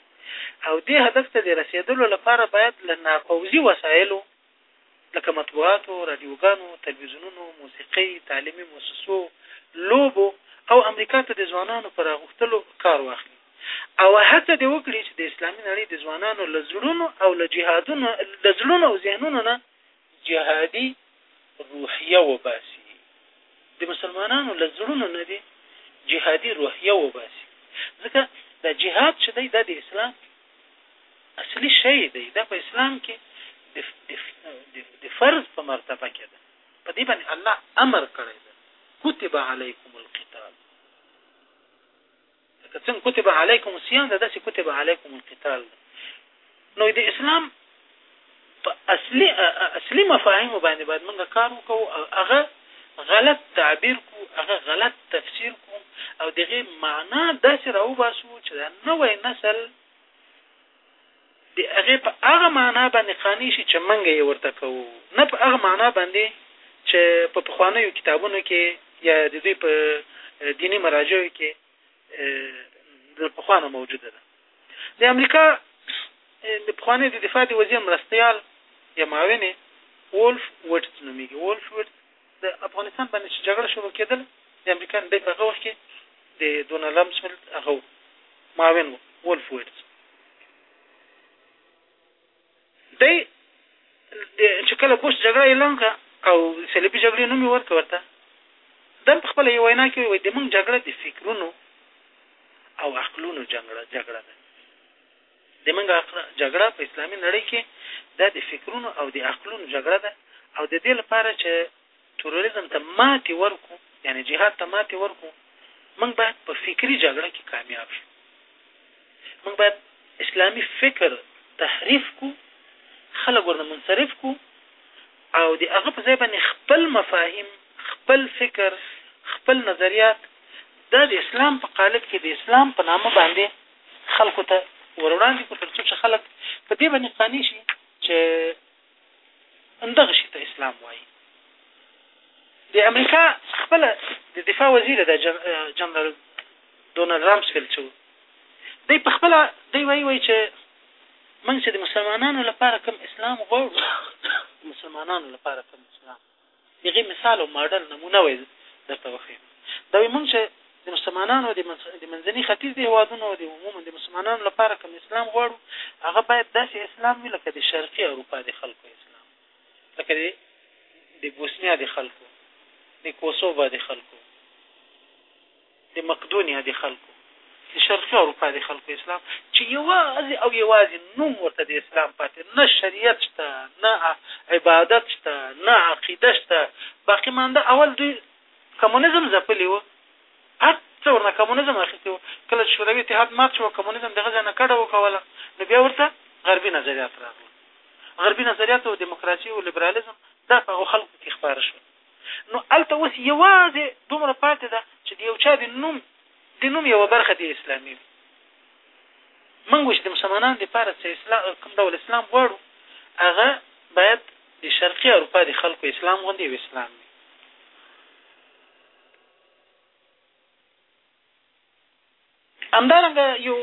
او دې هدف ته د رسېدلو لپاره باید له ناپوځي وسایلو لکه مطبوعاتو، راډیوګانو، تلویزیونونو، موسیقۍ، تعلیمي موسسو، لوبو او امریکا ته د ځوانانو په راغوښتلو کار واخلي او هڅه دې وکړي چې د اسلامي نړۍ د ځوانانو له زړونو او له جهادونو له زړونو او ذهنونو نه جهادي روحیه وباسي د مسلمانانو له زړونو نه دې جهادي روحیه وباسي ځکه دا جهاد چې دی دا د اسلام اصلي شی دی دا په اسلام کې د فرض په مرتبه کې ده په دې باندې الله امر کړی ده کتب علیکم القتال لکه څنګه کتب علیکم الصيام ده داسې کتب علیکم القتال ده نو د اسلام په اصلي اصلي مفاهیمو باندې باید موږ کار وکړو او هغه غلط تعبیر کو هغه غلط تفسیر کو او دغه معنا داسې راوباسو چې دا نوې نسل د هغه په هغه معنا باندې قانع شي چې موږ یې ورته کوو نه په هغه معنا باندې چې په پخوانیو کتابونو کې یا د دوی په دیني مراجعو کې د پخوانه موجوده ده د امریکا د پخواني د دفاع د وزیر مرستیال یا معاون وولف وټس نومېږي وولف وټس د افغانستان باندې چې جګړه شروع کېدل د امریکا دی په هغه وخت کې د ډونالد رمسفیلډ هغه معاون و وولف وټس دی چې کله بوش جګړه اعلان کړه او صلیبي جګړې نوم یې ورکړ ورته، ده په خپله یوه وینا کې وویل، د موږ جګړه د فکرونو او عقلونو جګړه ده. د موږ جګړه په اسلامي نړۍ کې دا د فکرونو او د عقلونو جګړه ده او د دې لپاره چې تروریزم ته ماتې ورکړو یعنې جهاد ته ماتې ورکړو موږ باید په فکري جګړه کې کامیاب شو موږ باید اسلامي فکر تحریف کو خلک ورنه منصرف کو او د هغه په ځای باندې خپل مفاهیم خپل فکر خپل نظریات دا د اسلام په قالب کې د اسلام په نامه باندې خلکو ته ور وړاندې کړو تر څو چې خلک په دې باندې قانع شي چې همدغه شي ته اسلام وایي د امریکا خپل د دفاع وزیر د جنرال ډونالد رامسفیلد چې دی په خپل دی وایي وایي چې موږ چې د مسلمانانو لپاره کوم اسلام غواړو مسلمانانو لپاره کوم اسلام دهغې مثال او ماډل نمونه وه درته وښیم دا وه مونږ چه د مسلمانانو د منځنی ختیځ د هیوادونو او د عموما د مسلمانانو لپاره کوم اسلام غواړو هغه باید داسی اسلام وی لکه د شرقی اروپا د خلکو اسلام لکه د د بوسنیا د خلکو د کوسوبا د خلکو. د مقدونیا د خلکو، د شرقي اروپا د خلکو اسلام چې یوازې او یوازې نوم ورته د اسلام پاتې، نه شریعت شته، نه عبادت شته، نه عقیده شته، باقي مانده اول دوی کمونیزم ځپلي وو، هر څه ورنه کمونیزم اخیستي وو، کله چې شوروي اتحاد مات شو او کمونیزم د هغه ځای نه کډه وکوله، نو بیا ورته غربي نظریات راغلل، غربي نظریات او دیموکراسي او لیبرالیزم دا په هغو خلکو کې خپاره شول. نو هلته اوس یوازې دومره پاتې ده چې د یو چا د نوم د نوم یوه برخه د اسلامي وي موږ اوس د مسلمانانو لپاره چې اسلام کوم ډول اسلام غواړو هغه باید د شرقي اروپا د خلکو اسلام غوندې یو اسلام وي همدارنګه یو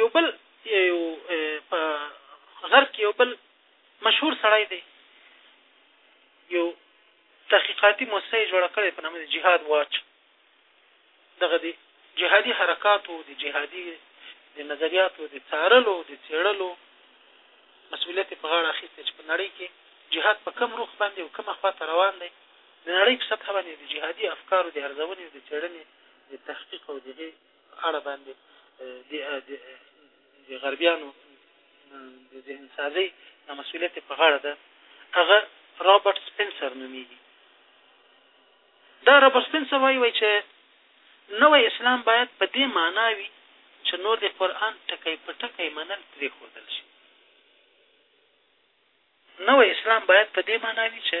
یو بل یو په غرب کې یو بل مشهور سړی دی یو تحقیقاتي موسسه یې جوړه کړې په نامه د جهاد واچ دغه د جهادي حرکاتو د جهادي د نظریاتو د څارلو د څېړلو مسؤلیت په غاړه اخیستی چې په نړۍ کې جهاد په کم روخ باندې او کومه خوا ته روان دی د نړۍ په سطحه باندې د جهادي افکارو د ارزونې او د څېړنې د تحقیق او دغې په اړه باندې د د غربیانو د ذهنسازۍ دا مسؤلیت یې په غاړه ده هغه رابرټ سپنسر نومیږي دا رابرټ سپنسر وایي وایي چې نوی اسلام باید په دې معنا وي چې نور د قرآن ټکی په ټکی منل پرېښودل شي نوی اسلام باید په دې مانا وي چې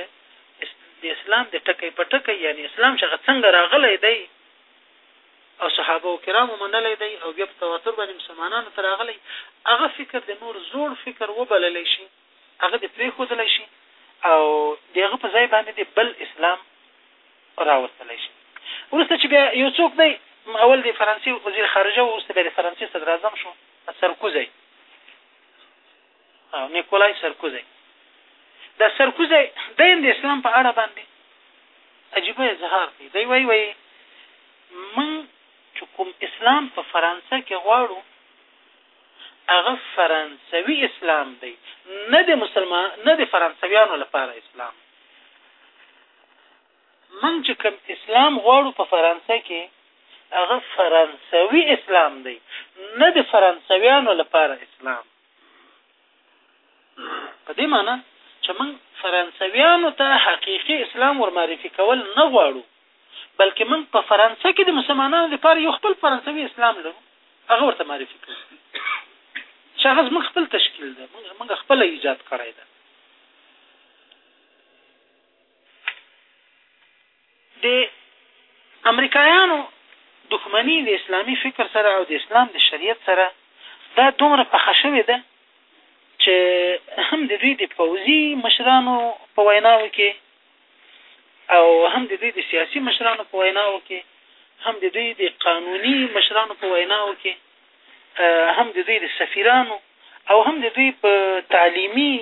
د اسلام د ټکی په ټکی یعنی اسلام چې هغه څنګه راغلی دی او صحابه کرامو منلی دی او بیا په تواتر باندې مسلمانانو ته راغلی هغه فکر د نور زوړ فکر وبللی شي هغه دې پرېښودلی شي او د هغه په ځای باندې دې بل اسلام راوستلی شي وروسته چې بیا یو څوک دی اول د فرانسې وزیر خارجه وروسته بیا د فرانسې صدراعظم شو سرکوزی او نیکولای سرکوزی دا سرکوزی دی هم د اسلام په اړه باندې عجیبه اظهار کوي دی وایي وایي موږ چې کوم اسلام په فرانسه کې غواړو هغه فرانسوي اسلام دی نه د مسلمان نه د فرانسویانو لپاره اسلام من چې کوم اسلام غواړو په فرانسه کې هغه فرانسوي اسلام دی نه د فرانسویانو لپاره اسلام په دې معنی چې موږ فرانسویانو ته حقیقي اسلام ورمعرفي کول نه غواړو بلکې موږ په فرانسه کې د مسلمانانو لپاره یو خپل فرانسوي اسلام لرو هغه ورته معرفي کوو چې هغه زموږ خپل تشکیل ده موږ خپله ایجاد کړی ده د امریکایانو دښمني د اسلامي فکر سره او د اسلام د شریعت سره دا دومره پخه شوې ده چې هم د دوی د پوځي مشرانو په ویناو کې او هم د دوی د سیاسي مشرانو په ویناو کې هم د دوی د قانوني مشرانو په ویناو کې هم د دوی د سفیرانو او هم د دوی په تعلیمي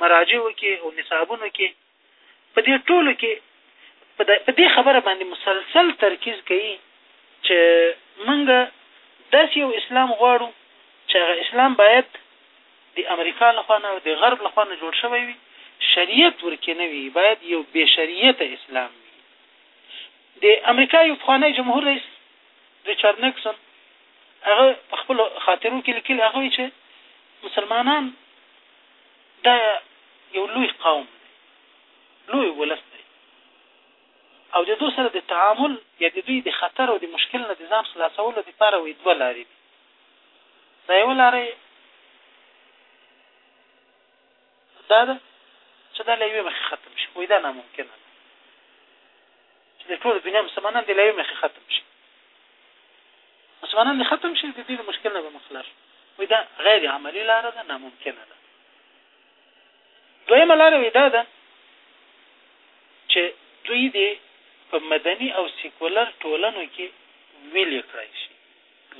مراجعو کې او نصابونو کې په دې ټولو کې په دې خبره باندې مسلسل ترکیز کوي چې موږ داسې یو اسلام غواړو چې هغه اسلام باید د امریکا لخوا نه او د غرب لخوا نه جوړ شوی وي شریعت ورکې نه وي باید یو بې شریعته اسلام وي د امریکا یو پخوانی جمهور رئیس ریچارد نیکسن هغه په خپلو خاطرو کې لیکلي، هغه وایي چې مسلمانان دا یو لوی قوم دی، لوی ولس دی او د دوی سره د تعامل یا د دوی د خطر او د مشکل نه د ځان خلاصولو لپاره وایي دوه لارې دي، دا یوه لاره یې دا ده چې دا له یوې مخې ختم شي، وایي دا ناممکنه ده چې د ټولې دنیا مسلمانان دې له یوې مخې ختم شي. مسلمانان دې ختم شي، د دې د مشکل نه به مخ خلاص شو. وایي دا غیر عملي لاره ده، ناممکنه ده. دویمه لاره وایي دا ده چې دوی دې په مدني او سیکولر ټولنو کې ویلې کړای شي،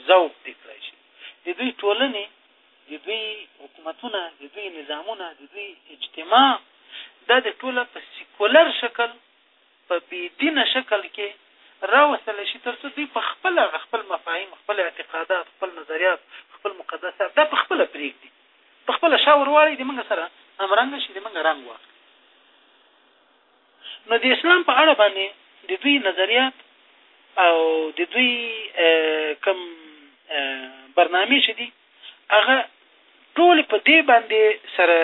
ذوب دې کړای شي. د دوی ټولنې د دوی حکومتونه د دوی نظامونه د دوی اجتماع دا د ټوله په سیکولر شکل په بېدینه شکل کې راوستل شي تر څو دوی په خپل هغه خپل مفاهیم خپل اعتقادات خپل نظریات خپل مقدسات دا په خپل پرېږدي په خپل شا ورواړي د موږ سره همرنګ شي د موږ رنګ واخلي نو د اسلام په اړه باندې د دوی نظریات او د دوی کم برنامې چې دي هغه ټولې په دې باندې سره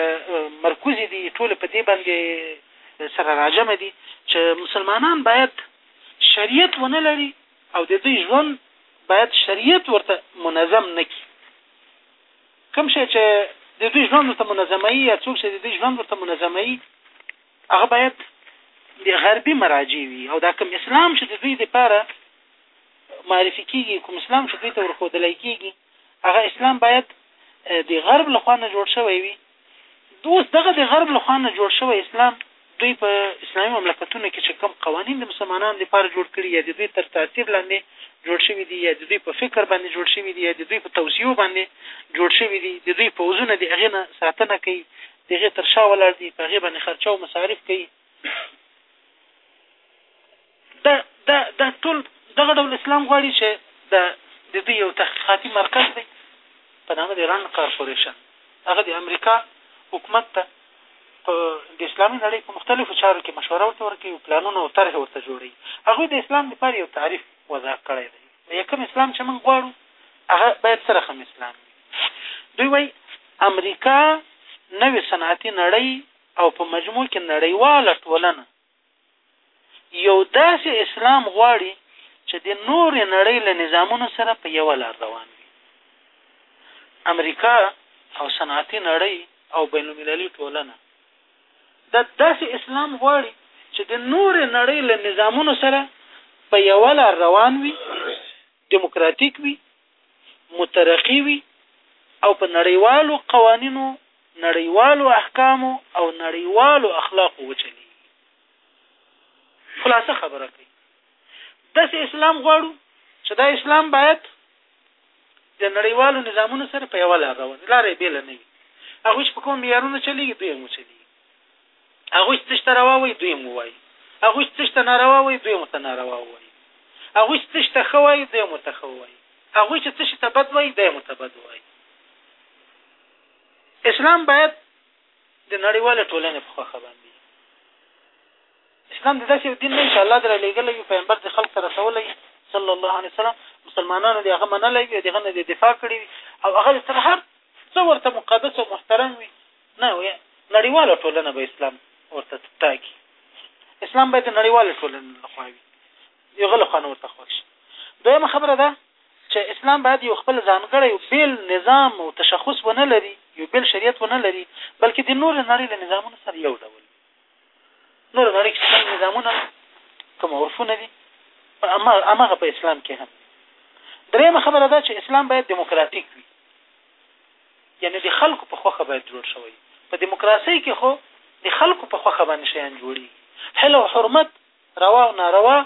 مرکوزې دي، ټولې په دې باندې سره راجمع دي چې مسلمانان باید شریعت ونه لري او د دوی ژوند باید شریعت ورته منظم نه کړي. کوم شی چې د دوی ژوند ورته منظموي یا څوک چې د دوی ژوند ورته منظموي هغه باید د غربي مراجع وي او دا کوم اسلام چې د دوی لپاره معرفي کېږي، کوم اسلام چې دوی ته ورښودلی کېږي، هغه اسلام باید د غرب له خوا نه جوړ شوی وي. اوس دغه د غرب له خوا نه جوړ شوی اسلام دوی په اسلامي مملکتونو کې چې کوم قوانین د مسلمانانو لپاره جوړ کړي یا د دوی تر تاثیر لاندې جوړ شوي دي یا د دوی په فکر باندې جوړ شوي دي یا د دوی په توصیو باندې جوړ شوي دي، د دوی پوځونه د هغې نه ساتنه کوي، د هغې تر شا ولاړ دي، په هغې باندې خرچه او مصارف کوي. دا دا دا ټول دغه ډول اسلام غواړي چې د د دوی یو تحقیقاتي مرکز دی په نامه د رنډ کارپوریشن هغه د امریکا حکومت ته په د اسلامي نړۍ په مختلفو چارو کې مشوره ورته ورکوي او پلانونه او طرحې ورته جوړوي هغوی د اسلام لپاره یو تعریف وضع کړی دی د یکم اسلام چې موږ غواړو هغه باید څه رقم اسلام وي دوی وایي امریکا نوې صنعتي نړۍ او په مجموع کې نړیواله ټولنه یو داسې اسلام غواړي چې د نورې نړۍ له نظامونو سره په یوه لار روان وي. امریکا او صنعتي نړۍ او بین المللي ټولنه دا داسې اسلام غواړي چې د نورې نړۍ له نظامونو سره په یوه لار روان وي، دموکراتیک وي، مترقي وي او په نړیوالو قوانینو، نړیوالو احکامو او نړیوالو اخلاقو وچلیږي. خلاصه خبره که داسې اسلام غواړو چې دا اسلام باید د نړیوالو نظامونو سره په یوه لار روان وي، لاره یې بېله نه وي، هغوی چې په کومو معیارونو چلیږي، دوی هم وچلیږي. هغوی چې څه شته روا وایي دوی هم ووایي، هغوی چې څه شته ناروا وایي دوی هم ورته ناروا ووایي، هغوی چې څه شته ښه وایي دوی هم ورته ښه ووایي، هغوی چې څه شي ته بد وایي دی هم ورته بد ووایي. اسلام باید د نړیوالې ټولنې په خوښه باندې اسلام د داسې یو دین دی چې الله تعالی لېږلی وي پیغمبر د خلق ته رسولی صلی الله علیه وسلم مسلمانانو د هغه منلی وي او د هغه نه دفاع کړې وي او هغه د هر څه ورته مقدس او محترم وي نه وي نړیواله ټولنه به اسلام ورته ټاکي اسلام باید د نړیوالې ټولنې له خوا وي د هغه له خوا نه ورته خوښ شي دویمه خبره ده چې اسلام باید یو خپل ځانګړی بیل نظام او تشخص ونه لري یو بیل شریعت ونه لري بلکې د نور نړۍ له نظامونو سره یو ډول نور نړۍ کې کوم نظامونه کوم عرفونه دي هماغه په اسلام کې هم دي درېیمه خبره دا چې اسلام باید دیموکراتیک وي یعنې د خلکو په خوښه باید جوړ شوی وي. په دیموکراسۍ کې خو د خلکو په خوښه باندې شیان جوړېږي. حل او حرمت، روا او ناروا،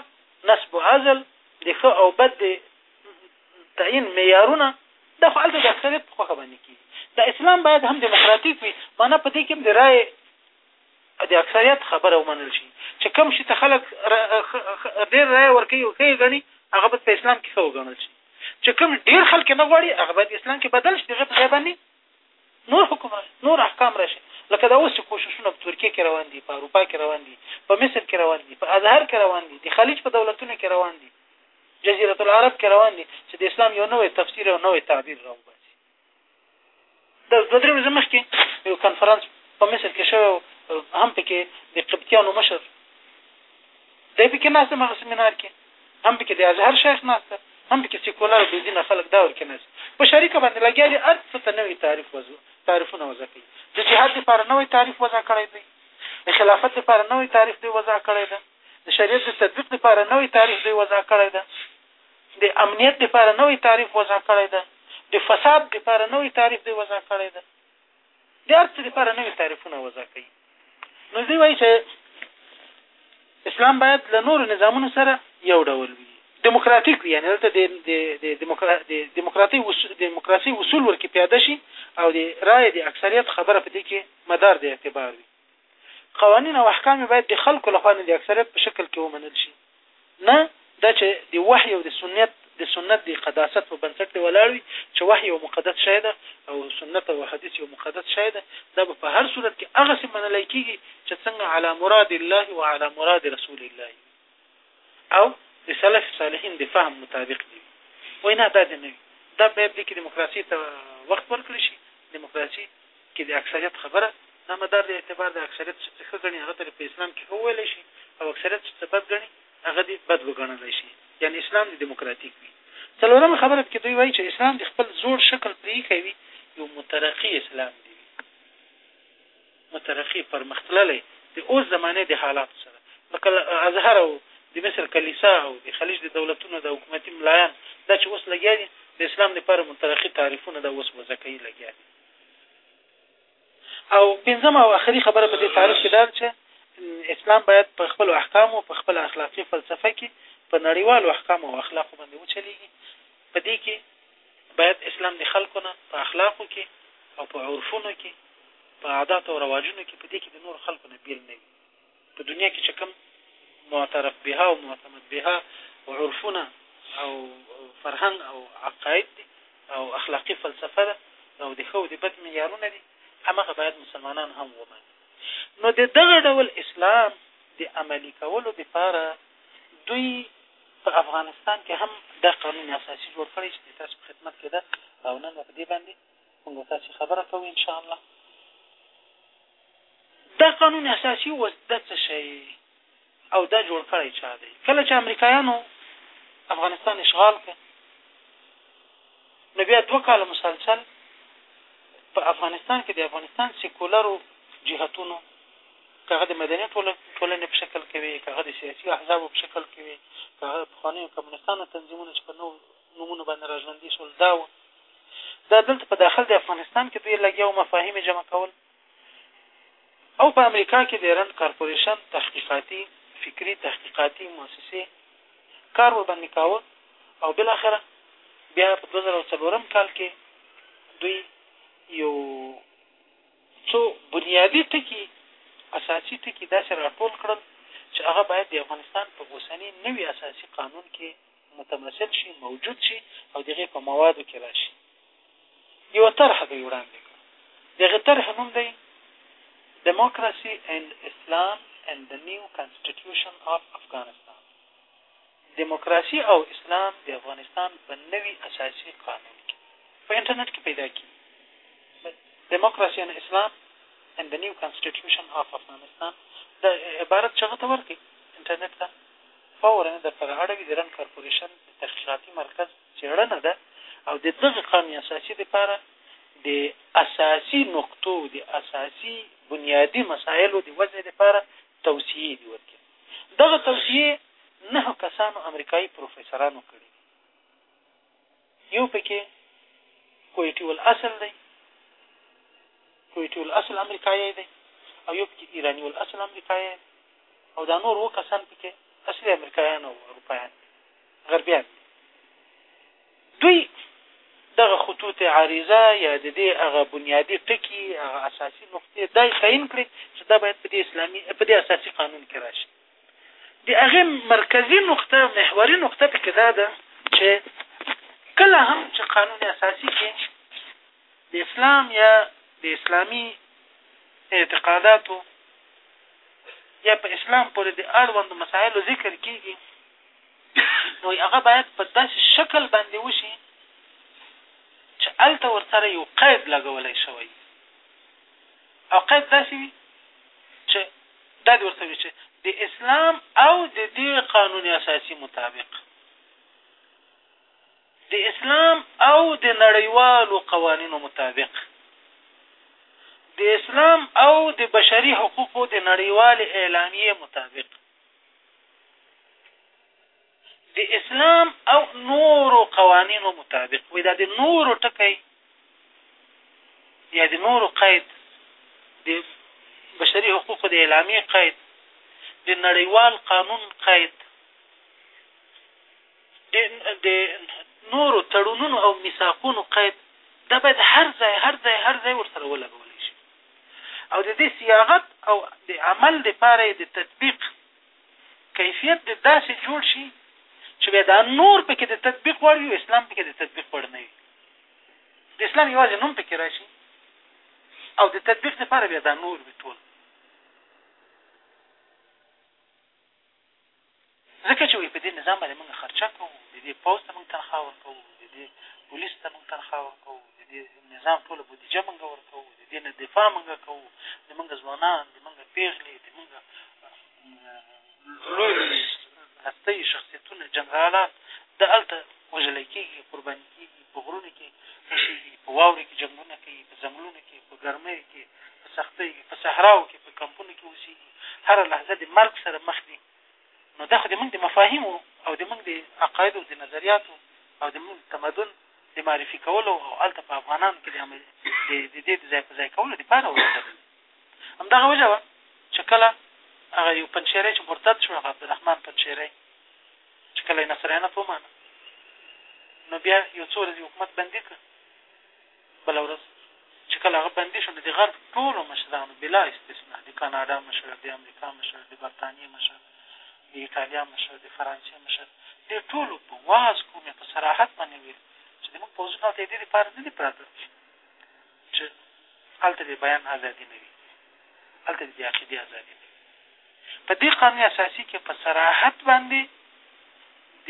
نصب و عزل، د ښه او بد د تعین معیارونه، دا خو هلته د اکثریت په خوښه باندې کېږي. دا اسلام باید هم دیموکراتیک وي، مانا په دې کې هم د رایې که د اکثریت خبره ومنل شي چې کوم شي ته خلک ډېر رایه ورکوي او ښه یې ګڼي هغه باید په اسلام کې ښه وګڼل شي چې کوم ډېر خلک یې نه غواړي هغه باید اسلام کې بدل شي هغه په ځای باندې نور حکم راشي نور احکام راشي لکه دا اوس چې کوششونه په ترکیه کې روان دي په اروپا کې روان دي په مصر کې روان دي په ازهر کې روان دي د خلیج په دولتونو کې روان دي جزیره العرب کې روان دي چې د اسلام یو نوې تفسیر او نوې تعبیر راوړي دا دوه درې ورځې مخکې یو کنفرانس په مصر کې شوی و هم پکې د قبطیانو مشر دی پکې ناست دی هغه سیمینار کې هم پکې د اظهر شیخ ناست هم پکې سیکولر بې دینه خلک دا ورکې ناست په شریکه باندې لګیا دي هر څه ته نوي تعریف وضع تعریفونه وضع کوي د جهاد لپاره نوی تعریف وضع کړی دی د خلافت لپاره نوی تعریف دی وضع کړی ده د شریعت د تطبیق لپاره نوی تعریف دی وضع کړی ده د امنیت دپاره نوی تعریف وضع کړی ده، د فساد دپاره نوی تعریف دی وضع کړی ده، د هر څه دپاره نوی تعریفونه وضع کوي، نو دوی وایي چې اسلام باید له نورو نظامونو سره یو ډول وي، دموکراتیک وي، یعنې دلته د دموکراتۍ دموکراسۍ اصول ورکې پیاده شي او د رایې د اکثریت خبره په دې کې مدار د اعتبار وي. قوانین او احکام باید د خلکو لخوا نه د اکثریت په شکل کې ومنل شي نه دا چې د وحی او د سنت د سنت د قداست په بنسټ دی ولاړ وي چې وحی یو مقدس شی ده او سنت او حدیث یو مقدس شی ده دا به په هر صورت کې هغسې منلی کېږي چې څنګه علی مراد الله و علی مراد رسول الله او د سلف صالحین د فهم مطابق دې وي. وایي نه دا دې نه وي، دا باید دې کې دیموکراسۍ ته وخت ورکړل شي، دیموکراسي کې د اکثریت خبره دا مدار د اعتبار ده، اکثریت څه څه ښه ګڼي هغه ته دې په اسلام کې ښه وویل شي او اکثریت څه څه بد ګڼي هغه دې بد وګڼل شي، یعنې اسلام دې دیموکراتیک وي. څلورمه خبره په کې دوی وایي چې اسلام دې خپل زوړ شکل پرې ایښی وي، یو مترقي اسلام دې وي. مترقي، پرمختللی، د اوس زمانې د حالاتو سره، لکه ازهر او د مصر کلیسا او د خلیج د دولتونو دا حکومتي ملایان دا چې اوس لګیا دي د اسلام لپاره مترقي تعریفونه دا اوس وضع کوي لګیا دي. او پنځمه او اخري خبره په دې تعریف کې دا ده چې اسلام باید په خپلو احکامو، په خپله اخلاقي فلسفه کې په نړیوالو احکامو او اخلاقو باندې وچلېږي، په دې کې باید اسلام د خلکو نه په اخلاقو کې او په عرفونو کې، په عاداتو او رواجونو کې په دې کې د نورو خلکو نه بېل نه وي. په دنیا کې چې کوم معترف بها او معتمد بها عرفونه او فرهنګ او عقاید دي او اخلاقي فلسفه ده او د ښه او د بد معیارونه دي، همغه باید مسلمانان هم ومني. نو د دغه ډول اسلام د عملي کولو دپاره دوی، په افغانستان کې هم دا قانون اساسي جوړ کړی چې د تاسو په خدمت کې ده او نن به په دې باندې موږ تاسو خبره کوو ان شاء الله دا قانون اساسي اوس د څه شي او دا جوړ کړی چا دی کله چې امریکایانو افغانستان اشغال کړ نو بیا دوه کاله مسلسل په افغانستان کې د افغانستان سیکولرو جهتونو که هغه د مدني ټولنې په شکل کې وي که هغه د سیاسي احزابو په شکل کې وي که هغه د پخوانیو کمونستانو تنظیمونه چې په نوو نومونو باندې راژوندي شول دا وو دا دلته په داخل د افغانستان کې دوی لګیا وو مفاهیم یې جمع کول او په امریکا کې د رنډ کارپوریشن تحقیقاتي فکري تحقیقاتي موسسې کار ورباندې کاوه او بالاخره بیا په دوه زره او څلورم کال کې دوی یو څو بنیادي ټکي اساسي ټکي داسې راټول کړل چې هغه باید د افغانستان په اوسني نوي اساسي قانون کې متمثل شي موجود شي او دغه په موادو کې راشي یوه طرحه دوی وړاندې کړه، د هغې طرحې نوم دی، Democracy and Islam and the New Constitution of Afghanistan، دموکراسي او اسلام د افغانستان په نوي اساسي قانون کې. په انټرنټ کې پیدا کېږي، Democracy and Islam and the New Constitution of Afghanistan، دا عبارت چې هغه ته ورکړئ انټرنټ ته فوراً یې درته رااړوي، ایران کارپورېشن د تحقیقاتي مرکز. څېړنه ده او د دغه قانون اساسي لپاره د اساسي نقطو د اساسي بنیادي مسایلو د وضع لپاره توصیې دي ورکړي دغه توصیې نهه کسانو امریکایي پروفیسورانو کړي دي یو پکې کویټي الاصل دی کویټي الاصل امریکایي دی او یو پکې ایراني الاصل امریکایي او دا نور اووه کسان پکې اصلي امریکایان او اروپایان غربیان دي. دوی دغه خطوط عریضه یا د دې هغه بنیادي ټکي، هغه اساسي نقطې دا تعین کړې چې دا باید په دې اسلامي، په دې اساسي قانون کې راشي. د هغې مرکزي نقطه، محوري نقطه پکې دا ده چې کله هم چې قانون اساسي کې، د اسلام یا د اسلامي اعتقاداتو یا په اسلام پورې د اړوندو مسایلو ذکر کېږي نو هغه باید په داسې شکل باندې وشي چې هلته ورسره یو قید لګولی شوی او قید داسې وي چې دا دې ورته وي چې د اسلام او د دې قانون اساسي مطابق د اسلام او د نړیوالو قوانینو مطابق د اسلام او د بشري حقوقو د نړیوالې اعلامیې مطابق د اسلام او نورو قوانینو مطابق وي دا د نورو ټکی یا د نورو قید د بشري حقوقو د اعلامیې قید د نړیوال قانون قید د نورو تړونونو او میثاقونو قید دا باید هر ځای هر ځای هر ځای ورسره ولګول شي او د دې صیاغت او د عمل لپاره یې د تطبیق کیفیت د داسې جوړ شي چې بیا دا نور پکې د تطبیق وړ وي اسلام پکې د تطبیق وړ نه وي د اسلام یوازې نوم پکې راشي او د تطبیق لپاره بیا دا نور وي ټول ځکه چې وایي په دې نظام باندې مونږ خرچه کوو، د دې پوځ ته مونږ تنخوا ورکوو، د دې پولیسو ته مونږ تنخوا ورکوو، د دې نظام ټوله بودیجه مونږ ورکوو، د دې نه دفاع مونږ کوو، د مونږ ځوانان، د مونږ پېغلې، د مونږ لوی لوی هستۍ، شخصیتونه، جنرالان د هلته وژل کېږي، قرباني کېږي. په غرونو کې اوسېږي، په واورو کې جنګونه کوي، په ځنګلونو کې، په ګرمیو کې، په سختیو کې، په صحراوو کې، په کمپونو کې اوسېږي، هره لحظه د مرګ سره مخ دي، نو دا خو د موږ د مفاهیمو او د موږ د عقایدو د نظریاتو او د موږ د تمدن د معرفي کولو او هلته په افغانانو کې د د دې د ځای په ځای کولو دپاره وروړل. همدغه وجه وه چې کله هغه یو پنجشیری چې مرتد شو هغه عبدالرحمن پنجشیری چې کله یې نصرانیت ومانه نو بیا یو څو ورځې حکومت بندي کړ بله ورځ چې کله هغه بندي شو نو د غرب ټولو مشرانو بلا استثنا د کاناډا مشر د امریکا مشر د برطانیې مشر د ایټالیا مشر د فرانسې مشر د ټولو په واز کومې په صراحت باندې ویل چې زموږ پوځونه ته یې دې دپاره نه دي پراته چه هلته د بیان ازادي نه وي هلته د عقیدې ازادي نه وي په دې قانون اساسي کې په صراحت باندې د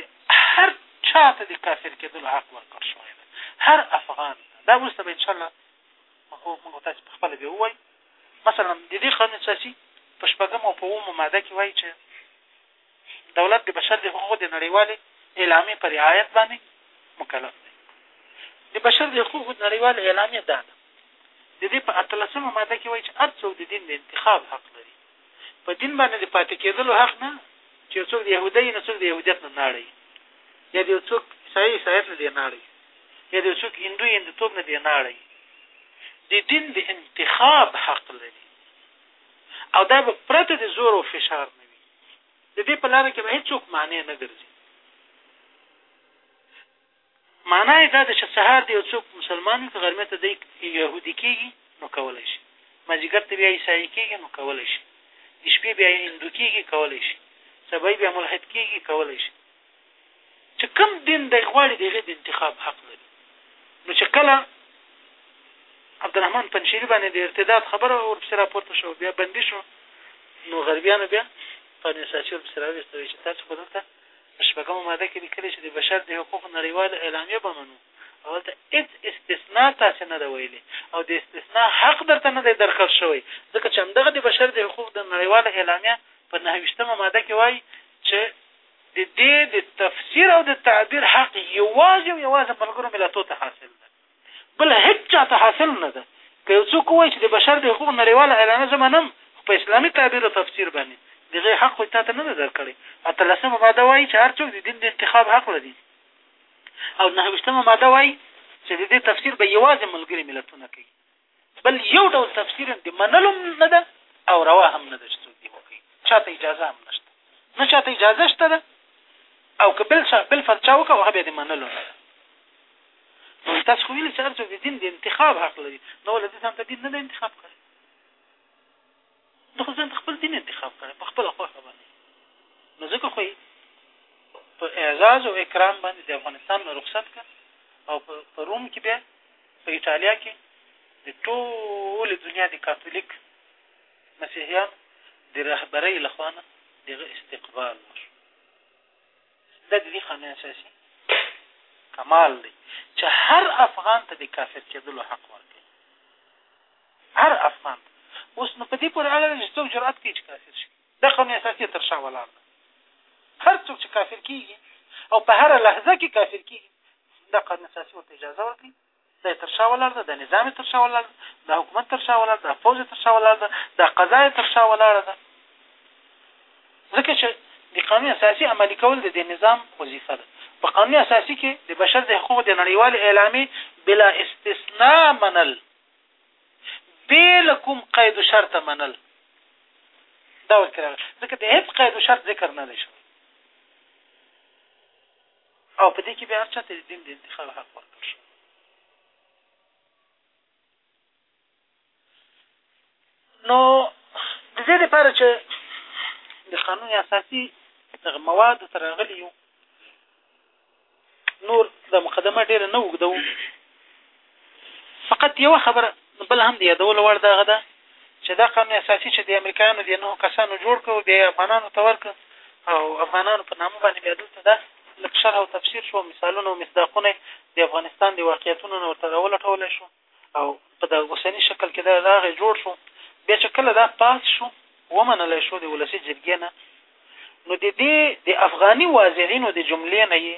هر چا ته د کافر کېدلو حق ورکړ شوی دی هر افغان ته دا وروسته به انشاءالله موږ تاسو په خپله بیا ووایو مثلا د دې قانون اساسي په شپږم او په اوومه ماده کې وایي چې دولت د بشر د حقوقو د نړیوالې اعلامیې په رعایت باندې مکلف دی. د بشر د حقوقو نړیواله اعلامیه دا ده، د دې په اتلسمه ماده کې وایي چې هر څوک د دین د انتخاب حق لري، په دین باندې د پاتې کېدلو حق نه، چې یو څوک د یهودۍ وي نو څوک د یهودیت نه نه اړوي، یا د یو څوک عیسایۍ عیسایت نه دې نه اړوي، یا د یو څوک هندو هندوتوب نه دې نه اړوي. د دین د انتخاب حق لري او دا به پرته د زور او فشار نه وي. د دې په لاره کې به هېڅوک معنی نه ګرځي معنا یې دا ده چې سهار د یو څوک مسلمان وي که غرمې ته دی یهودي کېږي نو کولی شي مازدیګر ته بیا عیسایي کېږي نو کولی شي د شپې بیا هندو کېږي کولی شي سبا بیا ملحد کېږي کولی شي چې کوم دین دی غواړي د هغې د انتخاب حق لري نو چې کله عبدالرحمن پنجشیری باندې د ارتداد خبره ورپسې راپورته شو بیا بندي شو نو غربیانو بیا قانون اساسي ورپسې راویست وایي چې تاسو خو دلته په شپږمه ماده کې لیکلي چې د بشر د حقوقو نړیواله اعلامیه به منو او هلته هېڅ استثنا تاسې نه ده ویلې او د استثنا حق درته نه دی درکړل شوی ځکه چې همدغه د بشر د حقوق د نړیواله اعلامیه په نهه ویشتمه ماده کې وایي چې د دې د تفسیر او د تعبیر حق یوازې او یوازې ملګرو ملتو ته حاصل ده بل هیڅ چا ته حاصل نه ده که یو څوک ووایي چې د بشر د حقوق نړیوال اعلانه زه منم خو په اسلامي تعبیر او تفسیر باندې د هغې حق خو تا ته نه ده درکړی اتلسمه ماده وایي چې هر څوک د دین د انتخاب حق لري او نهه ویشتمه ماده وایي چې د دې تفسیر به یوازې ملګري ملتونه کوي بل یو ډول تفسیر د منلو نه ده او روا هم نه ده چې څوک دې وکړي چا ته اجازه هم نشته نه چا ته اجازه شته ده او که بل چا بل فرد چا وکړه هغه بیا د منلو نه ده نو تاسو خو ویلي چې هر څوک د دین د انتخاب حق لري نو ولې ځان ته دین نه ده انتخاب کړی ته خو ځان ته خپل دین انتخاب کړی په خپله خوښه باندې نو ځکه خو یې په اعزاز او اکرام باندې د افغانستان نه رخصت کړ او په روم کې بیا په ایټالیا کې د ټولې دنیا د کاتولیک مسیحیان د رهبرۍ له خوا نه د هغه استقبال وشو دا د دې قانون اساسي کمال دی چې هر افغان ته د کافر کېدلو حق ورکړي هر اسمان ته اوس نو په دې پورې اړه لري چې څوک جرأت کوي چې کافر شي دا قانون اساسي تر شا ولاړ ده هر څوک چې کافر کیږي او په هر لحظه کې کافر کیږي دا قانون اساسي ورته اجازه ورکړي دا تر شا ولاړ ده د نظام تر شا ولاړ ده د حکومت تر شا ولاړ ده د فوج تر شا ولاړ ده د قضا تر شا ولاړ ده ځکه چې د قانون اساسي عملي کول د دې نظام وظیفه ده په قانون اساسي کې د بشر د حقوقو د نړیوال اعلامي بلا استثناء منل بې له کوم قید و شرطه منل دا ورکې راغلی ځکه د هېڅ قید و شرط ذکر نه دی شوی او په دې کې بیا هر چا ته د دین د انتخاب حق ورکړ شو نو د دې لپاره چې د قانون اساسي دغه مواد تر غلي یو نور دا مقدمه ډیره نه وګدو فقط یو خبره بل هم دی یادول وړ دا غدا چې دا قانون اساسي چې د امریکایانو د نو کسانو جوړ کړو بیا افغانانو ته ورک او افغانانو په نامه باندې بیا دلته دا لکشر او تفسیر شو مثالونه او مصداقونه د افغانستان د واقعیتونو نه ورته راولټول شو او په د اوسني شکل کې دا راغی جوړ شو بیا چې کله دا پاس شو ومنل شو د ولسي جرګې نه نو د دې د افغاني واضعینو د جملې نه یې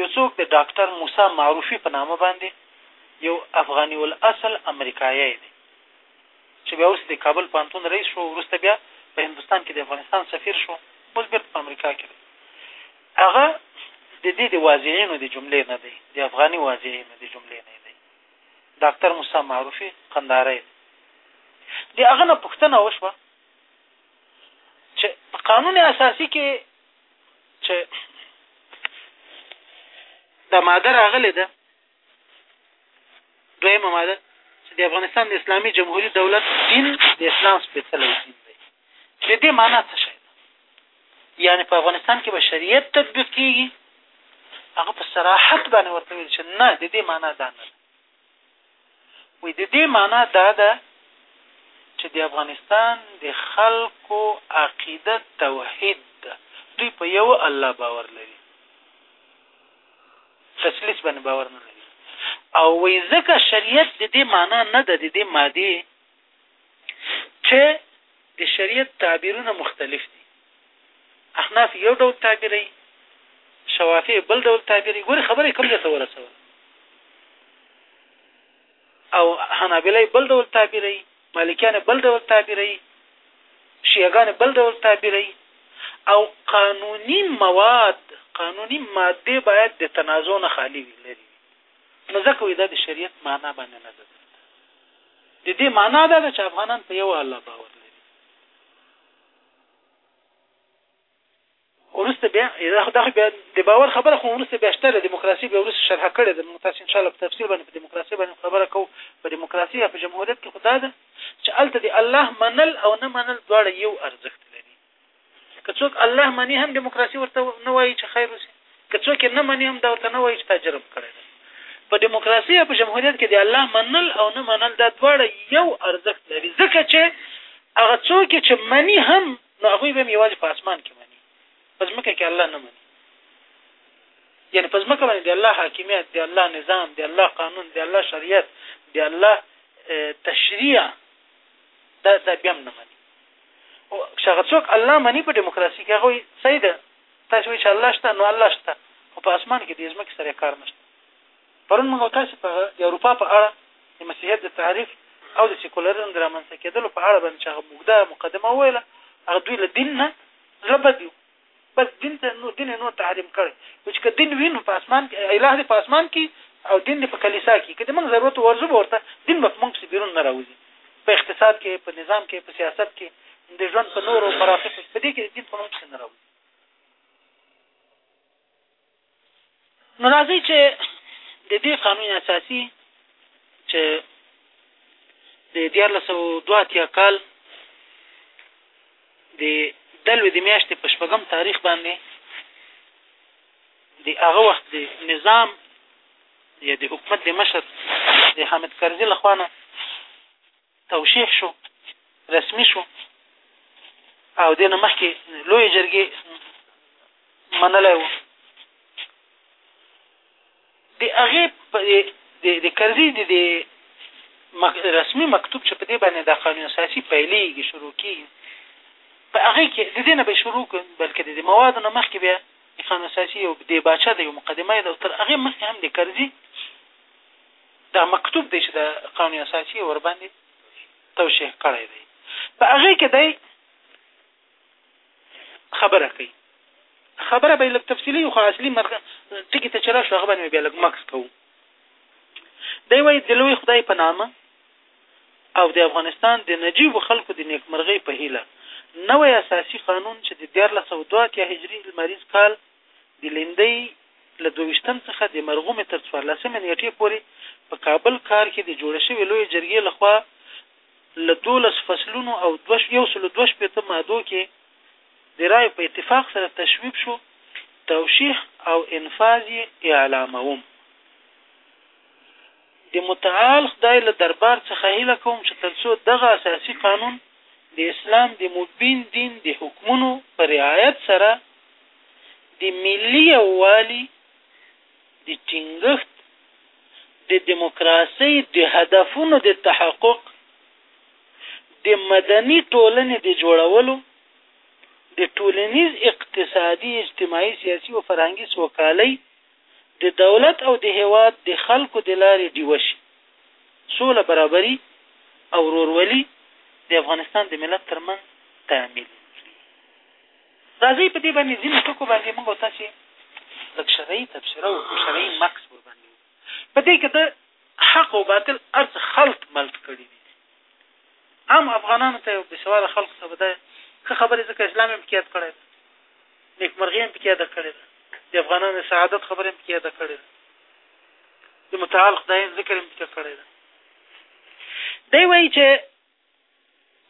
یو څوک د ډاکټر موسی معروفي په نامه باندې یو افغاني الاصل امریکایي دی چې بیا اوس د کابل پانتون رئیس شو وروسته بیا په هندوستان کې د افغانستان سفیر شو اوس بیرته په امریکا کې دی هغه د دې د واضعینو د جملې نه دی، د افغاني واضعینو د جملې نه دی، ډاکتر موسی معروفي قندهاری دی. د هغه نه پوښتنه وشوه چې په قانون اساسي کې چې دا ماده راغلې ده، دویمه ماده چې د افغانستان د اسلامي جمهوري دولت دین د اسلام سپېڅلی دین دی د دې معنا څه شی ده یعنې په افغانستان کې به شریعت تطبیق کېږي هغه په صراحت باندې ورته ویل چې نه د دې معنا دا نه ده وایي د دې معنا دا ده چې د افغانستان د خلکو عقیده توحید ده دوی په یو الله باور لري تثلیث باندې باور نه لري او وایي ځکه شریعت د دې معنا نه ده د دې مادې چې د شریعت تعبیرونه مختلف دي احناف یو ډول تعبیري شوافی بل ډول تعبیري ګوري خبرې کوم ځای ته ورسول او حنابلې بل ډول تعبیري مالکیان یې بل ډول تعبیروي، شیعه ګان یې بل ډول تعبیروي او قانوني مواد، قانوني مادې باید د تنازع نه خالي وي، لرې وي، نو ځکه وایي دا د شریعت معنا باندې نه ده دلته. د دې معنا دا ده چې افغانان په یوه الله باور لري. وروسته بیا دا خو بیا د باور خبره خو وروسته بیا شته د دیموکراسي بیا وروسته شرح کړې ده موږ تاسو ان شاء الله په تفصیل باندې په دیموکراسي باندې خبره کوو په دیموکراسي یا په جمهوریت کې خو دا ده چې هلته د الله منل او نه منل دواړه یو ارزښت لري که څوک الله مني هم دیموکراسي ورته نه وایي چې خیر اوسي که څوک یې نه مني هم دا ورته نه وایي چې تا جرم کړی دی په دیموکراسي یا په جمهوریت کې د الله منل او نه منل دا دواړه یو ارزښت لري ځکه چې هغه څوک چې مني هم نو هغوی به هم یوازې په اسمان کې مني، په ځمکه کې الله نه مني. یعنې په ځمکه باندې د الله حاکمیت، د الله نظام، د الله قانون، د الله شریعت، د الله تشریع دا دا بیا هم نه مني. او چې هغه څوک الله مني په ډیموکراسي کې هغوی صحیح ده، تاسې وایي چې الله شته نو الله شته، خو په اسمان کې د ځمکې سره یې کار نشته. پرون موږ او تاسې په د اروپا په اړه د مسیحیت د تعریف او د سیکولریزم د رامنځته کېدلو په اړه باندې چې هغه اوږده مقدمه وویله، هغه دوی له دین نه زړه بد یو، بس دین ته نو دین یې نور تحریم کړی و چې که دین وي نو په اسمان کې اله دې په اسمان کې او دین دې په کلیسا کې، که د موږ ضرورت ورځو به ورته دین به په موږ پسې بیرون نه راوځي، په اقتصاد کې، په نظام کې، په سیاست کې، د ژوند په نورو مرافقو کې په دې کې دین په موږ پسې نه راوځي. نو راځئ چې د دې قانون اساسي چې د دیارلس سوه دوه اتیا کال د دلوې د میاشتې په شپږم تاریخ باندې د هغه وخت د نظام یا د حکومت د مشر د حامد کرزي له خوا نه توشیح شو، رسمي شو او دې نه مخکې لویې جرګې منلی و. د هغې د کرزي د دې رسمي مکتوب چې په دې باندې دا قانون اساسي پیلېږي، شروع کېږي، په هغې کې د دې نه به یې شروع کړو، بلکې د دې موادو نه مخکې بیا د قانون اساسي یو دیباچه ده، یو مقدمه یې ده او تر هغې مخکې هم د کرزي دغه مکتوب دی چې د قانون اساسي یې ورباندې توشیح کړی دی په هغې کې دی خبره کوي خبره به لږ تفصیلي خو اصلي مرغه ټکي ته چې راشو هغه باندې بیا لږ مکس کوو دی وایي د لوی خدای په نامه او د افغانستان د نجیبو خلکو د نیکمرغۍ په هیله نوی اساسي قانون چې د دیارلس سوه دوه اتیا هجري لمریز کال د لیندۍ له دوه ویشتم څخه د مرغومې تر څوارلسمې نېټې پورې په کابل ښار کې د جوړې شوې لویې جرګې له خوا له دولس فصلونو او یو سلو دوه شپېته مادو کې د رایو په اتفاق سره تصویب شو، توشیح او انفاذ یې اعلاموم. د متعال خدای له دربار څخه هیله کوم چې تر څو دغه اساسي قانون د اسلام د مبین دین د حکمونو په رعایت سره د ملي یووالي د ټینګښت، د دموکراسۍ د هدفونو د تحقق، د مدني ټولنې د جوړولو، د ټولنیز، اقتصادي، اجتماعي، سیاسي او فرهنګي سوکالۍ، د دولت او د هېواد د خلکو د لارې ډیوه شي. سوله، برابري او ورورولي د افغانستان د ملت تر منځ تامین کړي. راځئ په دې باندې ځینو ټکو باندې موږ او تاسې لږ شرعي تبصره وکړو، شرعي مکث ورباندې وکړو. په دې کې د حق او باطل هر څه خلط ملط کړي دي. عام افغانانو ته او بېسواده خلکو ته به دا ښه خبرې ځکه اسلام یې په کې یاد کړی دی. نیکمرغي هم پکې یاده کړې ده د افغانانو د سعادت خبره هم پکې یاده کړې ده د متعال خدای ذکر هم پکې کړی ده دی وایي چې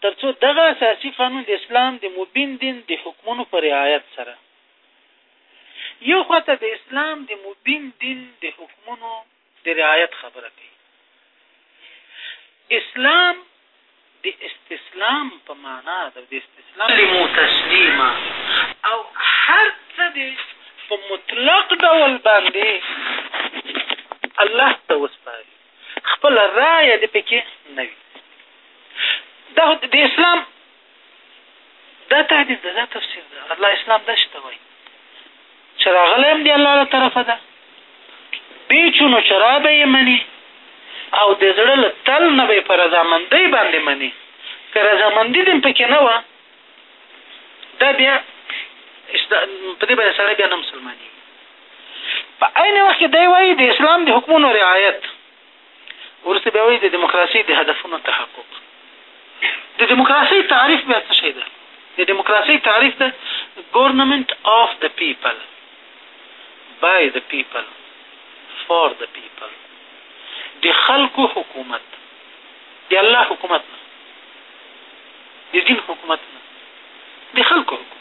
تر څو دغه اساسي قانون د اسلام د مبین دین د حکمونو پر رعایت سره یو خواته د اسلام د مبین دین د حکمونو د رعایت خبره کوي اسلام د استسلام په معنا ده د استسلام تسلیما او هر څه دې په مطلق ډول باندې الله ته وسپاري خپل رایه دې پکې نه وي دا د اسلام دا تعبیر ده دا تفسیر ده الله اسلام داسې ته وایي چې راغلی هم دی الله له طرفه ده بې چونو چې را به یې مني او د زړه له تل نه به یې په رضامندۍ باندې مني که رضامندي دې پکې نه وه دا بیا په دې باندې سړی بیا نه مسلمانېږي په عین وخت کې دی وایي د اسلام د حکمونو رعایت وروسته بیا وایي د دیموکراسۍ د هدفونو تحقق د دیموکراسۍ تعریف بیا څه شی ده د دیموکراسۍ تعریف ده ګورنمنټ آف د پیپل بای د پیپل فار د پیپل د خلکو حکومت د الله حکومت نه د دین حکومت نه د خلکو حکومت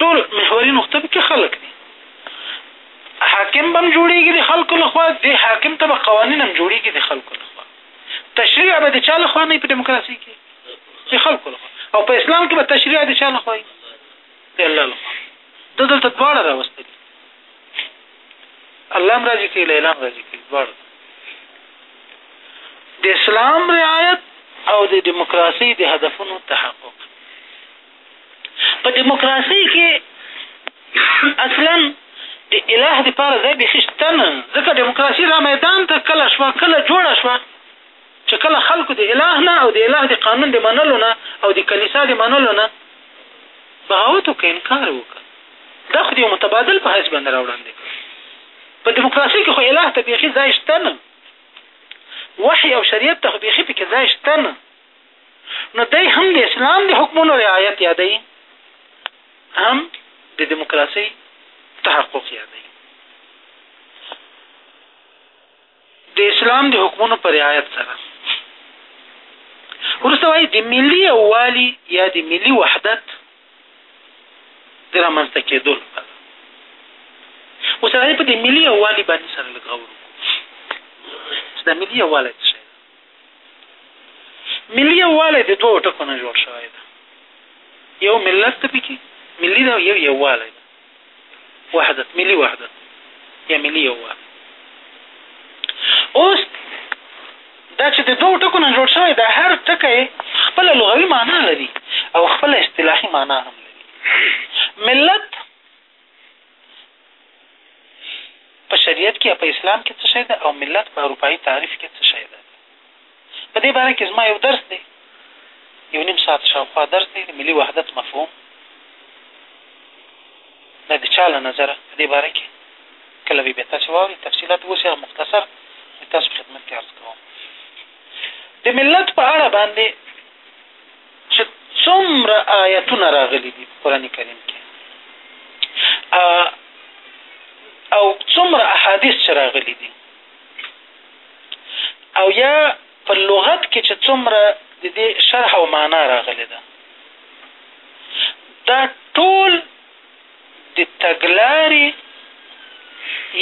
ټول محوري نقطه پکې خلک دي حاکم به هم جوړېږي د خلکو لخوا دې حاکم ته به قوانین هم جوړېږي د خلکو لخوا تشریع به د چا لخوا نه وي په ډیموکراسۍ کې د خلکو لخوا او په اسلام کې به تشریع د چا لخوا وي د الله لخوا ده دلته دواړه راوستلي دي الله هم راضي کوي لیلا هم راضي کوي دواړه د اسلام رعایت او د دیموکراسۍ د هدفونو تحقق په دیموکراسي کې اصلا د اله لپاره ځای بیخي شته نه ځکه دیموکراسي را میدان ته کله شوه کله جوړه شوه چې کله خلکو د اله نه او د اله د قانون د منلو نه او د کلیسا د منلو نه بغاوت وکړ انکار وکړ دا خو د یو متبادل په حیث باندې راوړاندې کړ په دیموکراسي کې خو اله ته بیخي ځای شته نه وحي او شریعت ته خو بیخي پکې ځای شته نه نو دی هم د اسلام د حکمونو رعایت یادوي هم د دیموکراسۍ تحقق یادوي د اسلام د حکمونو پر رعایت سره ورسته وایي د ملي یووالي یا د ملي وحدت د رامنځته کېدو لپاره اوس راځي په د ملي یووالي باندې سره لږ غور وکړو چې د ملي یووالی څه شی ملي یووالی د دوو ټکو نه جوړ شوی ده یو ملت ته پکې ملي ده یو یووالی ده وحدت ملي وحدت یا ملي یووالی اوس دا چې د دوو ټکو نه جوړ شوی دا هر ټکی خپله لغوي معنا لري او خپله اصطلاحي معنا هم لري ملت په شریعت کې او په اسلام کې څه شی ده او ملت په اروپایي تعریف کې څه شی ده؟ په دې باره کې زما یو درس دی، یو نیم ساعت شاوخوا درس دی، د ملي وحدت مفهوم، دا د چا له نظره په دې باره کې کله به بیا تاسې واورئ، تفصیلات اوس یې مختصر د تاسو په خدمت کې عرض کوم. د ملت په اړه باندې چې څومره آیتونه راغلي دي په قرآن کریم کې او څومره احادیث چې راغلي دي او یا په لغت کې چې څومره د دې شرح او معنا راغلې ده دا ټول د تګلارې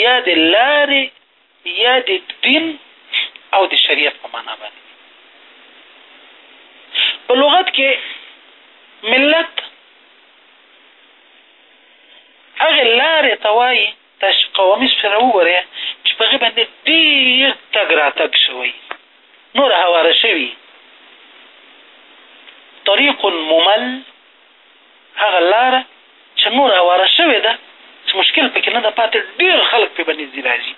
یا د لارې یا د دین او د شریعت په مانا باندې وي. په لغت کې ملت هغې لارې ته وايي، تاسې قوامیس سره وګورئ چې په هغې باندې ډېر تګ راتګ شوی، نور هواره شوي، طریق ممل، هغه لاره چه نور اواره شوی ده چه مشکل پکی نه ده پاتی ډیر خلک پی بنی ځی راځی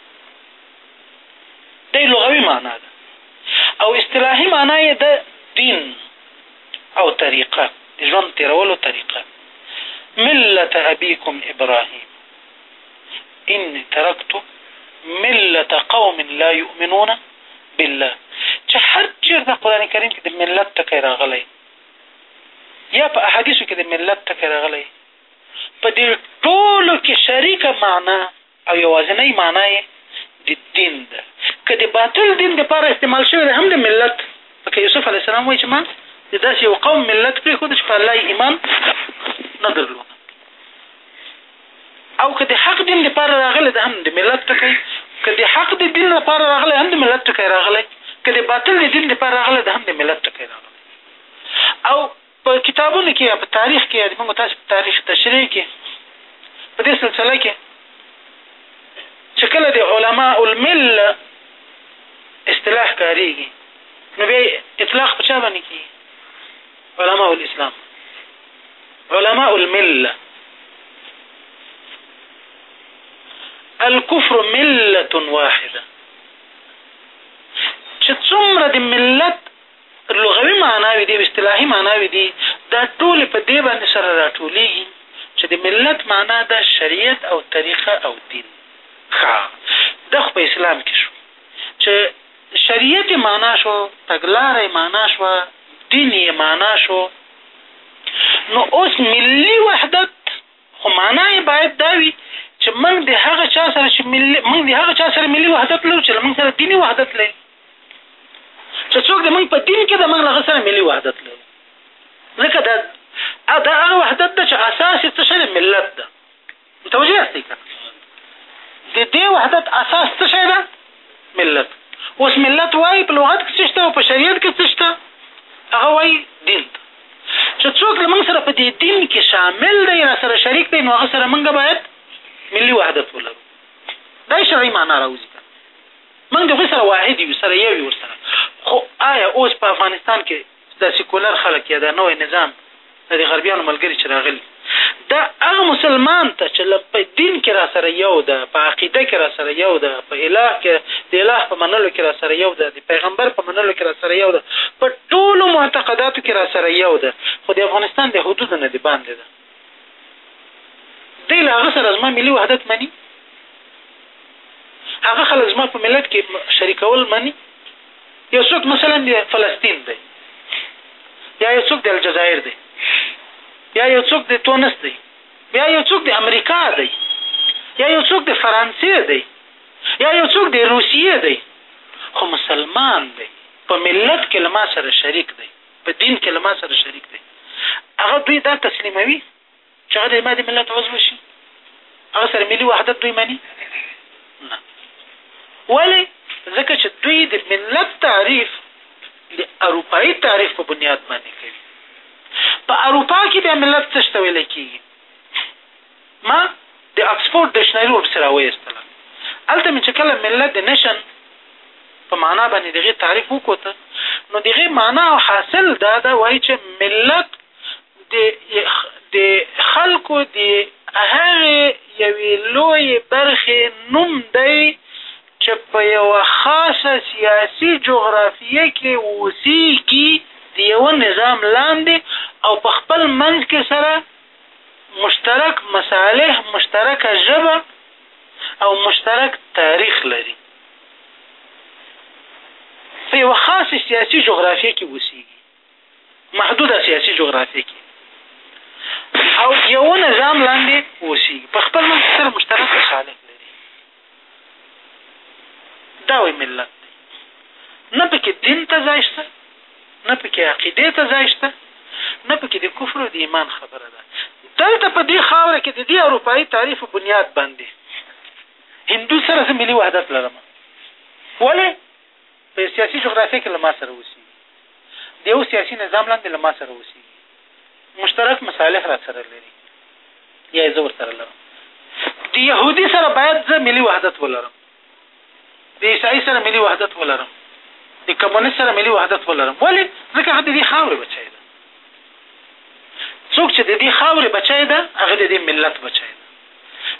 دی لغوی معنا ده او اصطلاحی معنا یی ده دین او طریقه د ژوند تیرولو طریقه ملت ابیکم ابراهیم انی ترکت ملت قوم لا یؤمنون بالله چه هر چیرته قران کریم کی د ملت ټکی راغلی یا په احادیثو کې د ملت ټکی راغلی، په دې ټولو کې شریکه معنی او یوازینۍ معنی یې د دین ده، که د باطل دین لپاره استعمال شوې ده هم د ملت، لکه یوسف علیه السلام وایي چې ما د داسې یو قوم ملت پرېښود چې په الله یې ایمان نه درلود او که د حق دین لپاره راغلی ده هم د ملت ټکی، که د حق د دین لپاره راغلی هم د ملت ټکی راغلی، که د باطل د دین لپاره راغلی ده هم د ملت ټکی راغلی. او په کتابونو کې یا په تاریخ کې یا د موږ تاسو په تاریخ تشریح کې په دې سلسله کې چې کله د علماء المل اصطلاح کاریږي نو به اطلاق په چا باندې کیږي علماء الاسلام علماء المله الكفر مله واحده چې څومره د ملت لغوي معناوې دي او اصطلاحي معناوې دي، دا ټولې په دې باندې سره راټولېږي چې د ملت معنا ده شریعت او طریقه او دین. ښه! دا خو په اسلام کې شو چې شریعت یې معنا شو، تګلاره یې معنا شوه، دین یې معنا شو، نو اوس ملي وحدت، خو مانا یې باید دا وي چې موږ د هغه چا سره چې ملي موږ د هغه چا سره ملي وحدت لرو چې موږ سره دیني وحدت لري چې څوک د موږ په دین کې د موږ له سره ملي وحدت لري ځکه دا دا هغه وحدت ده چې اساس یې څه شی ملت ده متوجه یاستئ که د دې وحدت اساس څه شی ده ملت اوس ملت وايي په لغت کي څه شته او په شريعت کي څه شته هغه وايي دين ته چه څوک له موږ سره په دي دين کي شامل دی راسره شريک دی نو هغه سره موږ بايد ملي وحدت ولرو دا شرعي معنا راوځي کنه موږ د هغوی سره واحد يو سره يو يو ورسره خو آيا اوس په افغانستان کي دا سیکولر خلک یا دا نوی نظام دا د غربیانو ملګري چې راغلي دا هغه مسلمان ته چې په دین کې راسره یو ده په عقیده کې راسره یو ده په اله کې د اله په منلو کې راسره یو ده د پیغمبر په منلو کې راسره یو ده په ټولو معتقداتو کې راسره یو ده خو د افغانستان د حدودو نه د باندې ده دی له هغه سره زما ملي وحدت مني هغه خلک زما په ملت کې شریکول مني یو څوک مثلا د فلسطین دی یا یو څوک د الجزایر دی یا یو څوک د تونس دی یا یو څوک د امریکا دی یا یو څوک د فرانسې دی یا یو څوک د روسیې دی خو مسلمان دی په ملت کې له ما سره شریک دی په دين کې له ما سره شريک دی هغه دوی دا تسليموي چې هغه د عماد ملت عضو شي هغه سره ملي وحدت دوی مني نه ولې ځکه چې دوی د ملت تعریف د اروپאי تعریف په بنیاد باندې کوي په اروپا کې بیا ملت څه شته ویل کېږي ما د اکسفورډ ډکشنري ورپسې راویستله، هلته مې چې کله ملت د نشن په مانا باندې د هغې تعریف وکوت، نو د هغې مانا او حاصل دا ده وايي چې ملت د د خلکو د هغې یوې لویې برخې نوم دی چې په یوه خاصه سیاسي جغرافیه کې اوسېږي د یوه نظام لاندې او په خپل منځ کې سره مشترک مصالح، مشترکه ژبه او مشترک تاریخ لري. په یوه خاصې سیاسي جغرافیه کې اوسېږي، محدوده سیاسي جغرافیه کې او یوه نظام لاندې اوسېږي، په خپل منځ کې سره مشترک مصالح لري. دا وای ملت دی نه پکې دین ته ځای شته نه پکې عقیدې ته ځای شته نه پکې د کفر او د ایمان خبره ده دلته په دې خاوره کې د دې اروپایي تعریف بنیاد باندې هندو سره زه ملي وحدت لرم ولې په یو سیاسي جغرافیه کې له ما سره اوسېږي، د یو سیاسي نظام لاندې له ما سره اوسېږي، مشترک مصالح راسره لري یا یې زه ورسره لرم. د یهودي سره باید زه ملي وحدت ولرم، د عیسايي سره ملي وحدت ولرم، د کمونیست سره ملي وحدت ولرم. ولې؟ ځکه هغه د دې خاورې بچی ده. څوک چې د دې خاورې بچی ده، هغه د دې ملت بچی ده.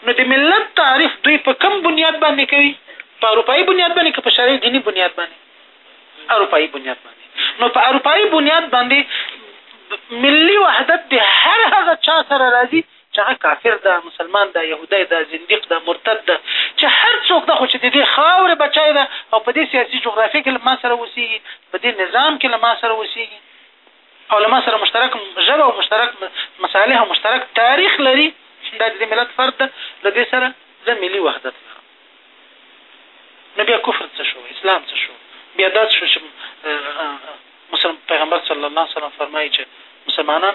نو د ملت تعریف دوی په کوم بنیاد باندې کوي؟ په اروپايي بنیاد باندې که په شرعي دیني بنیاد باندې؟ اروپايي بنیاد باندې. نو په اروپايي بنیاد باندې ملي وحدت د هر هغه چا سره راځي چې هغه کافر ده، مسلمان ده، یهودی ده، زندیق ده، مرتد ده، چې هر څوک ده خو چې د دې خاورې بچی ده او په دې سیاسي جغرافیه کې له ما سره اوسېږي، په دې نظام کې له ما سره اوسېږي. او له ما سره مشترک ژبه او مشترک مصالح او مشترک تاریخ لري دا د ملت فرد ده له دې سره زه ملي وحدت لرم نو بیا کفر څه شو اسلام څه شو بیا دا څه شو چې مسلم پیغمبر صلی الله علیه وسلم فرمایي چې مسلمانان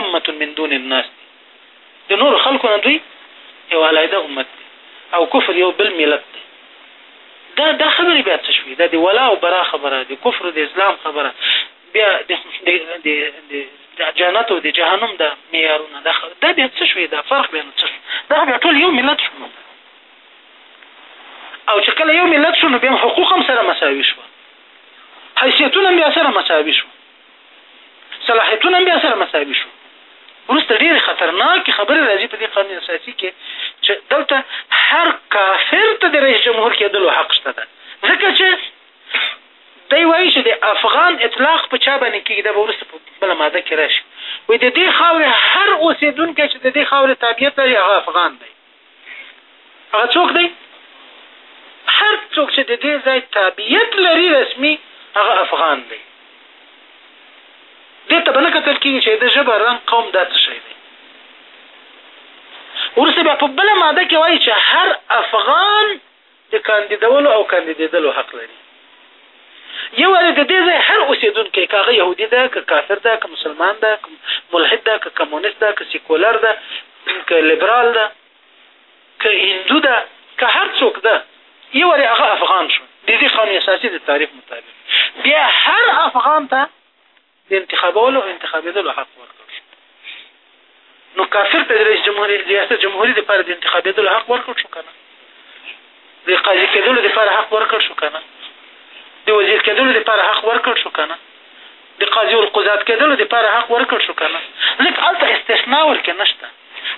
امه من دون الناس دي د نور خلکو نه دوی یو علایده امت دی او کفر یو بل ملت دی دا دا خبرې بیا څه شوې دا د ولا او برا خبره د کفر د اسلام خبره بیا د جنت او د جهنم د معیارونه دا دا بیا څه شوې دا فرق بیا نو څه شو دا بیا ټول یو ملت شو نو او چې کله یو ملت شو نو بیا حقوق هم سره مساوي شو حیثیتونه بیا سره مساوي شو صلاحیتونه بیا سره مساوي شو ورسته ډېرې خطرناکې خبرې راځي په دې قانون اساسي کې چې دلته هر کافر ته د رئیس جمهور کېدلو حق شته ده ځکه چې دی وايي چې د افغان اطلاق په چا باندې کېږي، دا به وروسته په بله ماده کې راشي. وایي د دې خاورې هر اوسېدونکی چې د دې خاورې تابعیت لري، هغه افغان دی. هغه څوک دی؟ هر څوک چې د دې ځای تابعیت لري رسمي، هغه افغان دی. دې ته به نه کتل کېږي چې د ژبه، رنګ، قوم دا څه شی دی. وروسته بیا په بله ماده کې وایي چې هر افغان د کاندیدولو او کاندیدېدلو حق لري. یو وارې د دې ځای هر اوسېدونکی، که هغه یهودي ده، که کافر ده، که مسلمان ده، که ملحد ده، که کمونیست ده، که سیکولر ده، که لیبرال ده، که هندو ده، که هر څوک ده، یو وارې هغه افغان شو، د دې قانون اساسي د تعریف مطابق بیا هر افغان ته، د انتخابولو او انتخابېدلو حق ورکړل شو، نو کافر ته د رئیس جمهوري، ریاست جمهوري لپاره د انتخابېدلو حق ورکړل شو که نه؟ د قاضي کېدلو لپاره حق ورکړل شو که نه؟ د وزیر کېدلو لپاره حق ورکړل شو که نه؟ د قاضي القضات کېدلو لپاره حق ورکړل شو که نه؟ لږ هلته استثنا ورکې نشته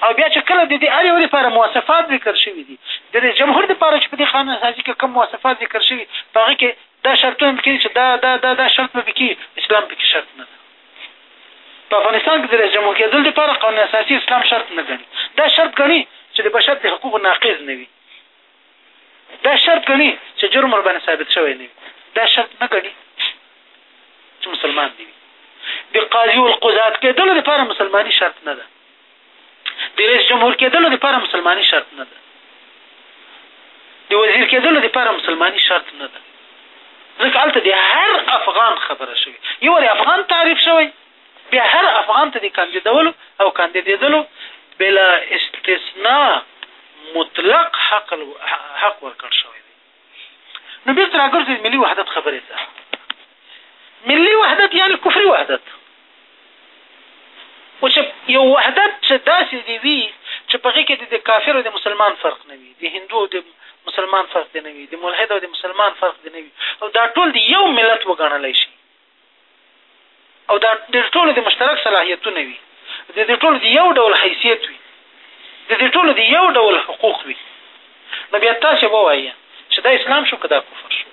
او بیا چې کله د دې هر یوه لپاره مواصفات ذکر شوي دي، د رئیس جمهور لپاره چې په دې قانون اساسي کې کوم مواصفات ذکر شوي په هغه کې دا شرطونه مې کړي چې دا دا دا دا شرط مې پکې اسلام پکې شرط نه ګڼي په افغانستان کې د رئیس جمهور کېدل لپاره قانون اساسي اسلام شرط نه ګڼي دا شرط ګڼي چې د بشر د حقوقو ناقض نه وي دا شرط ګڼي چې جرم ور باندې ثابت شوی نه وي دا شرط نه ګڼي چې مسلمان دی د قاضي او القضات کېدل لپاره مسلمانۍ شرط نه ده د رئیس جمهور کېدلو لپاره مسلماني شرط نه ده. د وزیر کېدلو لپاره مسلماني شرط نه ده. ځکه هلته د هر افغان خبره شوې. یو وارې افغان تعریف شوی، بیا هر افغان ته د کاندیدولو او کاندیدېدلو بلا استثنا مطلق حق ورکړ شوی دی. نو بیرته راګرځي ملي وحدت خبرې ته ملي وحدت یعنی کفري وحدت خو چې یو وحدت چې داسې دی وي چې په هغې کې د کافر او د مسلمان فرق نه وي د هندو او د مسلمان فرق دی نه وي د ملحد او د مسلمان فرق دی نه وي او دا ټول د یو ملت وګڼلی شي او دا د ټولو د مشترک صلاحیتونه وي، د دې ټولو د یو ډول حیثیت وي، د دې ټولو د یو ډول حقوق وي، نو بیا تاسې ووایئ چې دا اسلام شو که دا کفر شو؟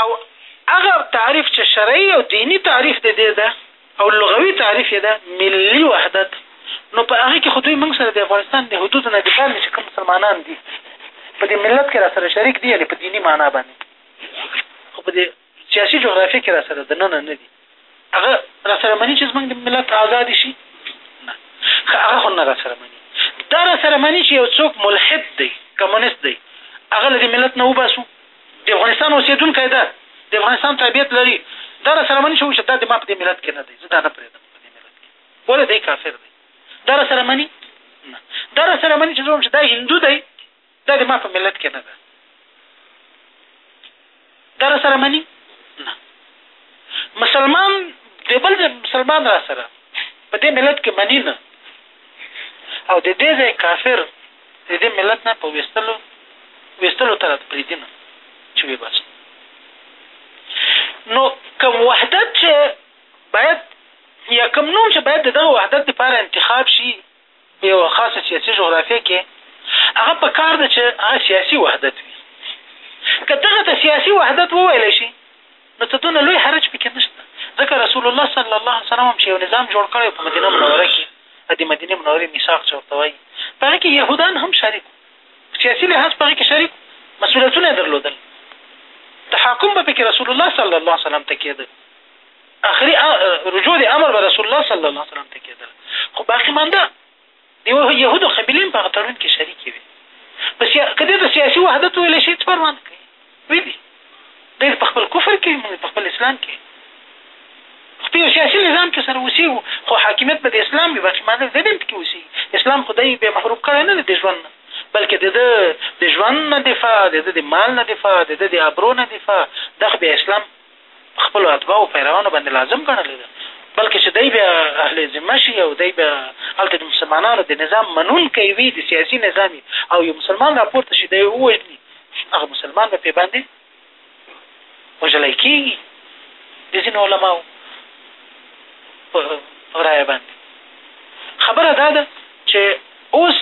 او هغه تعریف چې شرعي او دیني تعریف د دې ده او لغوي تعریف یې ده ملي وحدت، نو په هغه کې خو دوی موږ سره د افغانستان د حدودو نه د باندې چې کوم مسلمانان دي، په دې ملت کې راسره شریک دي، یعنې په دیني معنا باندې. خو په دې سیاسي جغرافیه کې راسره د ننه نه دي هغه راسره مني چې زمونږ د ملت آزادي شي نه هغه خو نه راسره مني دا راسره مني چې یو څوک ملحد دی کمونیست دی هغه له دې ملت نه وباسو د افغانستان اوسېدونکی ده د افغانستان تابعیت لري دا راسره مني چې دا د ما په دې ملت کې نه دی زه دا نه پرېږدم په دې ملت کې ولې دی کافر دی دا راسره مني نه دا راسره مني چې زه چې دا هندو دی دا د ما په ملت کې نه ده دا را سره مني نه مسلمان د بل مسلمان را سره په دې ملت کې مني نه او د دې ځای کافر د دې ملت نه په ویستلو ویستلو ته پرېږدي نه چې ویې باسي نو کوم وحدت چې باید یا کوم نوم چې باید د دغه وحدت لپاره انتخاب شي په یوه خاصه سیاسي جغرافیه کې هغه په کار ده چې هغه سیاسي وحدت وي. که دغه ته سیاسي وحدت وویل شي نو څه دونه لوی حرج پکې نشته ځکه رسول الله صلی الله علیه وسلم هم چې یو نظام جوړ کړی په مدینه منوره کې د دې مدینې منورې میثاق چې ورته وایي په هغه کې یهودان هم شریک په سیاسي لحاظ په هغه کې شریک مسؤلیتونه یې درلودل تحاکم به پکې رسول الله صلی الله علیه وسلم ته کېده. اخري رجوع د امر به رسول الله صلی الله علیه وسلم ته کېدل خو باقي مانده د یهودو قبیلې هم په هغه تړون کې شریکې وي نو سیا... که دې ته سیاسي وحدت ویلی شي څه پروا نه کوي ویني دوی په خپل کفر کې موږ په خپل اسلام کې خو په یو سیاسي نظام کې سره اوسېږو خو حاکمیت به د اسلام وي باقي مانده د دین پکې اوسېږي اسلام خو دی بیا محروم کړی نه دی د ژوند نه بلکې د ده د ژوند نه دفاع د ده د مال نه دفاع د ده د ابرو نه دفاع دا خو بیا اسلام په خپلو اتباعو پیروانو باندې لازم ګڼلې ده بلکې چې دی بیا اهل ذمه شي او دی بیا هلته د مسلمانانو د نظام منونکی وي د سیاسي نظام او یو مسلمان راپورته شي دی ووژني هغه مسلمان به پرې باندې وژلی کېږي د ځینو علماو په رایه باندې خبره دا ده چې اوس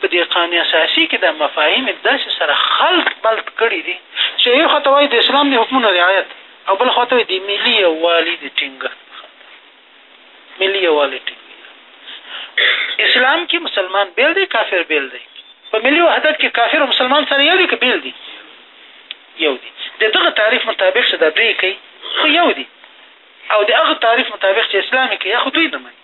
په دې قانون اساسي کې دا مفاهیم داسې سره خلط ملط کړي دي چې یو خواته وايي د اسلام د حکمونو رعایت او بل خواته وايي د ملي یووالي د ټینګښت په خاطر ملي یووالی ټینګوي. اسلام کې مسلمان بېل دی، کافر بېل دی. په ملي وحدت کې کافر او مسلمان سره یو دي که بېل دي؟ یو دي. د دغه تعریف مطابق چې دا دوی کوي خو یو دي او د هغه تعریف مطابق چې اسلام یې کوي هغه دوی نه مني.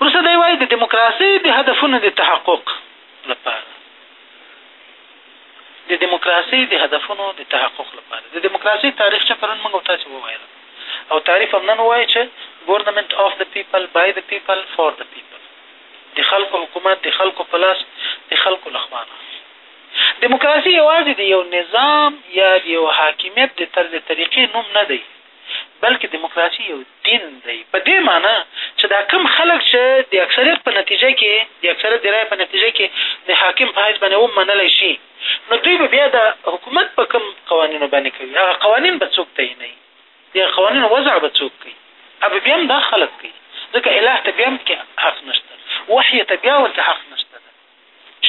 وروسته دی وایي د دیموکراسۍ د هدفونو د تحقق لپاره د دیموکراسۍ د هدفونو د تحقق لپاره د دیموکراسۍ تاریخ چې پرون موږ تاسو وویل او تعریف هم نن ووایي چې ګورنمنټ اف د پیپل بای د پیپل فار د پیپل د خلکو حکومت د خلکو په لاس د خلکو لخوا نه دیموکراسي یوازې د یو نظام یا د یو حاکمیت د طرز طریقې نوم نه دی بلکې دموکراسي یو دین دی په دې مانا چې دا کوم خلک چې د اکثریت په نتیجه کې د اکثریت د رایې په نتیجه کې د حاکم په حیث باندې ومنلی شي نو دوی به بیا د حکومت په کوم قوانینو باندې کوي هغه قوانین به څوک تعینوي د هغه قوانینو وضع به څوک کوي هغه بیا هم دا خلک کوي ځکه اله ته بیا هم حق نشته وحی ته بیا ورته حق نشته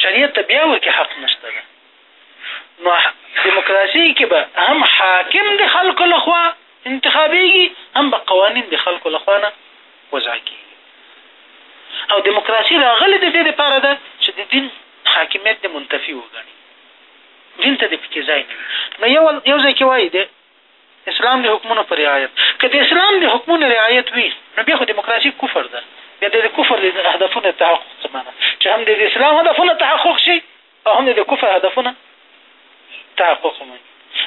شریعت ته بیا ورکه حق نشته ده نو دیموکراسي کې به هم حاکم د خلکو لخوا انتخابيږي هم به قوانين د خلکو لخوا نه وضع کیږي او دیموکراسي راغلي د دې لپاره ده چې د دین حاکمیت د منتفي وګڼي دین ته د پکې ځای نه نو یو یو ځکه وایي اسلام د حکمونو په رعایت. که د اسلام د حکمونو رعایت وي نو بیا خو دیموکراسي کفر ده، بیا د د کفر د هدفونو د تحقق څه معنی چې هم د د اسلام هدفونه تحقق شي او هم د د کفر هدفونه تحقق ومومي.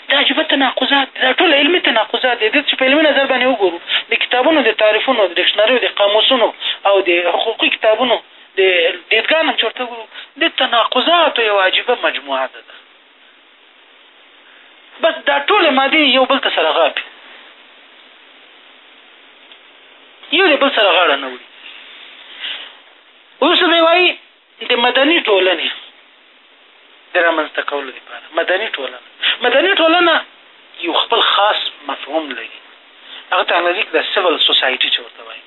دا عجیبه تناقضات دي، دا ټول علمي تناقضات دي، دې ته چې په علمي نظر باندې وګورو د کتابونو د تعریفونو، د ډکشنریو، د قاموسونو او د حقوقي کتابونو د دیدګاه نه هم چې ورته وګورو د تناقضاتو یوه عجیبه مجموعه ده دا. بس دا ټولې مادې یو بل ته سره غاپي یو د بل سره غاړه نه وړي اوس دی وایي د مدني ټولنې د رامنځته کولو لپاره مدني ټولنه مدني ټولنه یو خپل خاص مفهوم لري هغه ته انګلیسي کې د سیول سوسایټي چې ورته وایي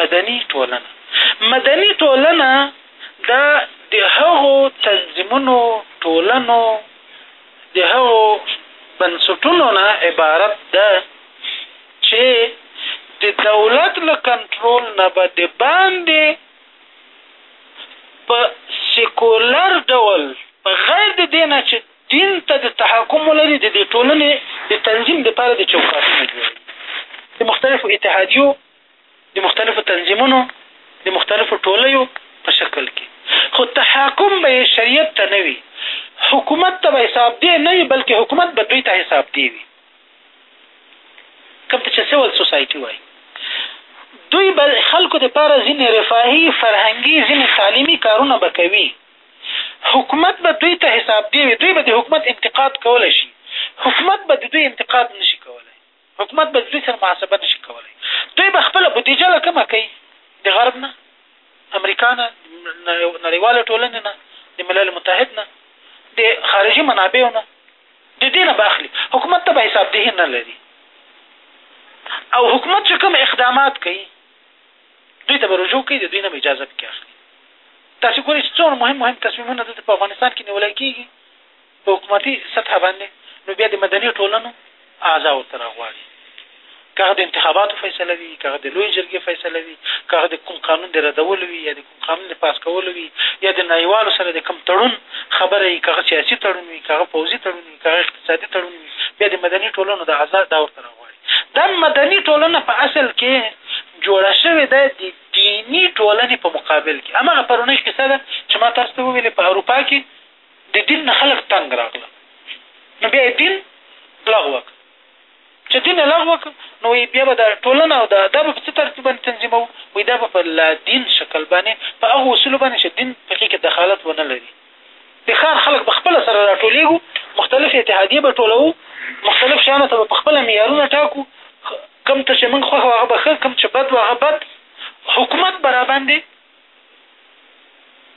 مدني ټولنه، مدني ټولنه د د هغو تنظیمونو، ټولنو، د هغو بنسټونو نه عبارت ده چې د دولت له کنټرول نه به د باندې په سیکولر ډول په غیر د دې نه چې دین ته د تحکم ولري، د دې ټولنې د تنظیم لپاره د چوکاټونه جوړوي، د مختلفو اتحادیو، د مختلفو تنظیمونو، د مختلفو ټولیو په شکل کې، خو تحکم به یې شریعت ته نه وي، حکومت ته به حسابدې نه وي، بلکې حکومت به دوی ته حسابدې وي، کوم ته چې سول سوسایټي وایي، دوی به خلکو لپاره ځینې رفاهي، فرهنګي، ځینې تعلیمي کارونه به کوي. حکومت به دوی ته حسابدې وي، دوی به د حکومت انتقاد کولی شي، حکومت به د دوی انتقاد نه شي کولی، حکومت به د دوی سره محاسبه نه شي کولی. دوی به خپله بودیجه له کومه کوي؟ د غرب نه، امریکا نه، د نړیوالې ټولنې نه، د ملل متحد نه، د خارجي منابعو نه، د دې نه به اخلي. حکومت ته به حسابدهي نه لري او حکومت چې کوم اقدامات کوي، دوی ته به رجوع کوي، د دوی نه به اجازه پکې اخلي. تاسې ګورئ چې څومره مهم مهم تصمیمونه دلته په افغانستان کې نیولی کېږي په حکومتي سطحه باندې، نو بیا د مدني ټولنو اعضا ورته راغواړي، که هغه د انتخاباتو فیصله وي، که هغه د لویې جرګې فیصله وي، که هغه د کوم قانون د ردولو وي یا د قانون د پاس کولو وي یا د نړیوالو سره د کوم تړون خبره وي، که هغه سیاسي تړون وي، که هغه پوځي تړون وي، که هغه اقتصادي تړون وي، بیا د مدني ټولنو د ازاد دور ته راغواړي. دا مدني ټولنه په اصل کې جوړه شوې ده د دیني ټولنې په مقابل کې. هماغه پرونۍ کیسه ده چې ما تاسو ته وویلې، په اروپا کې د دین نه خلک تنګ راغلل، نو بیا یې دین لغوه کړ. چې دين يې لغوه کړ نو وایي بیا به دا ټولنه او دا اداب په څه ترتیب باندې تنظیموو؟ وایي دا به په لادین شکل باندې په هغو اصولو باندې چې دین پکې کې دخالت ونه لري د ښار خلک به خپله سره راټولېږو مختلفې اتحادیې به ټولوو مختلف شیانو ته به په خپله معیارونه ټاکو کوم ته چې موږ خوښ وو هغه به ښه کوم چې بد وو هغه بد حکومت به راباندې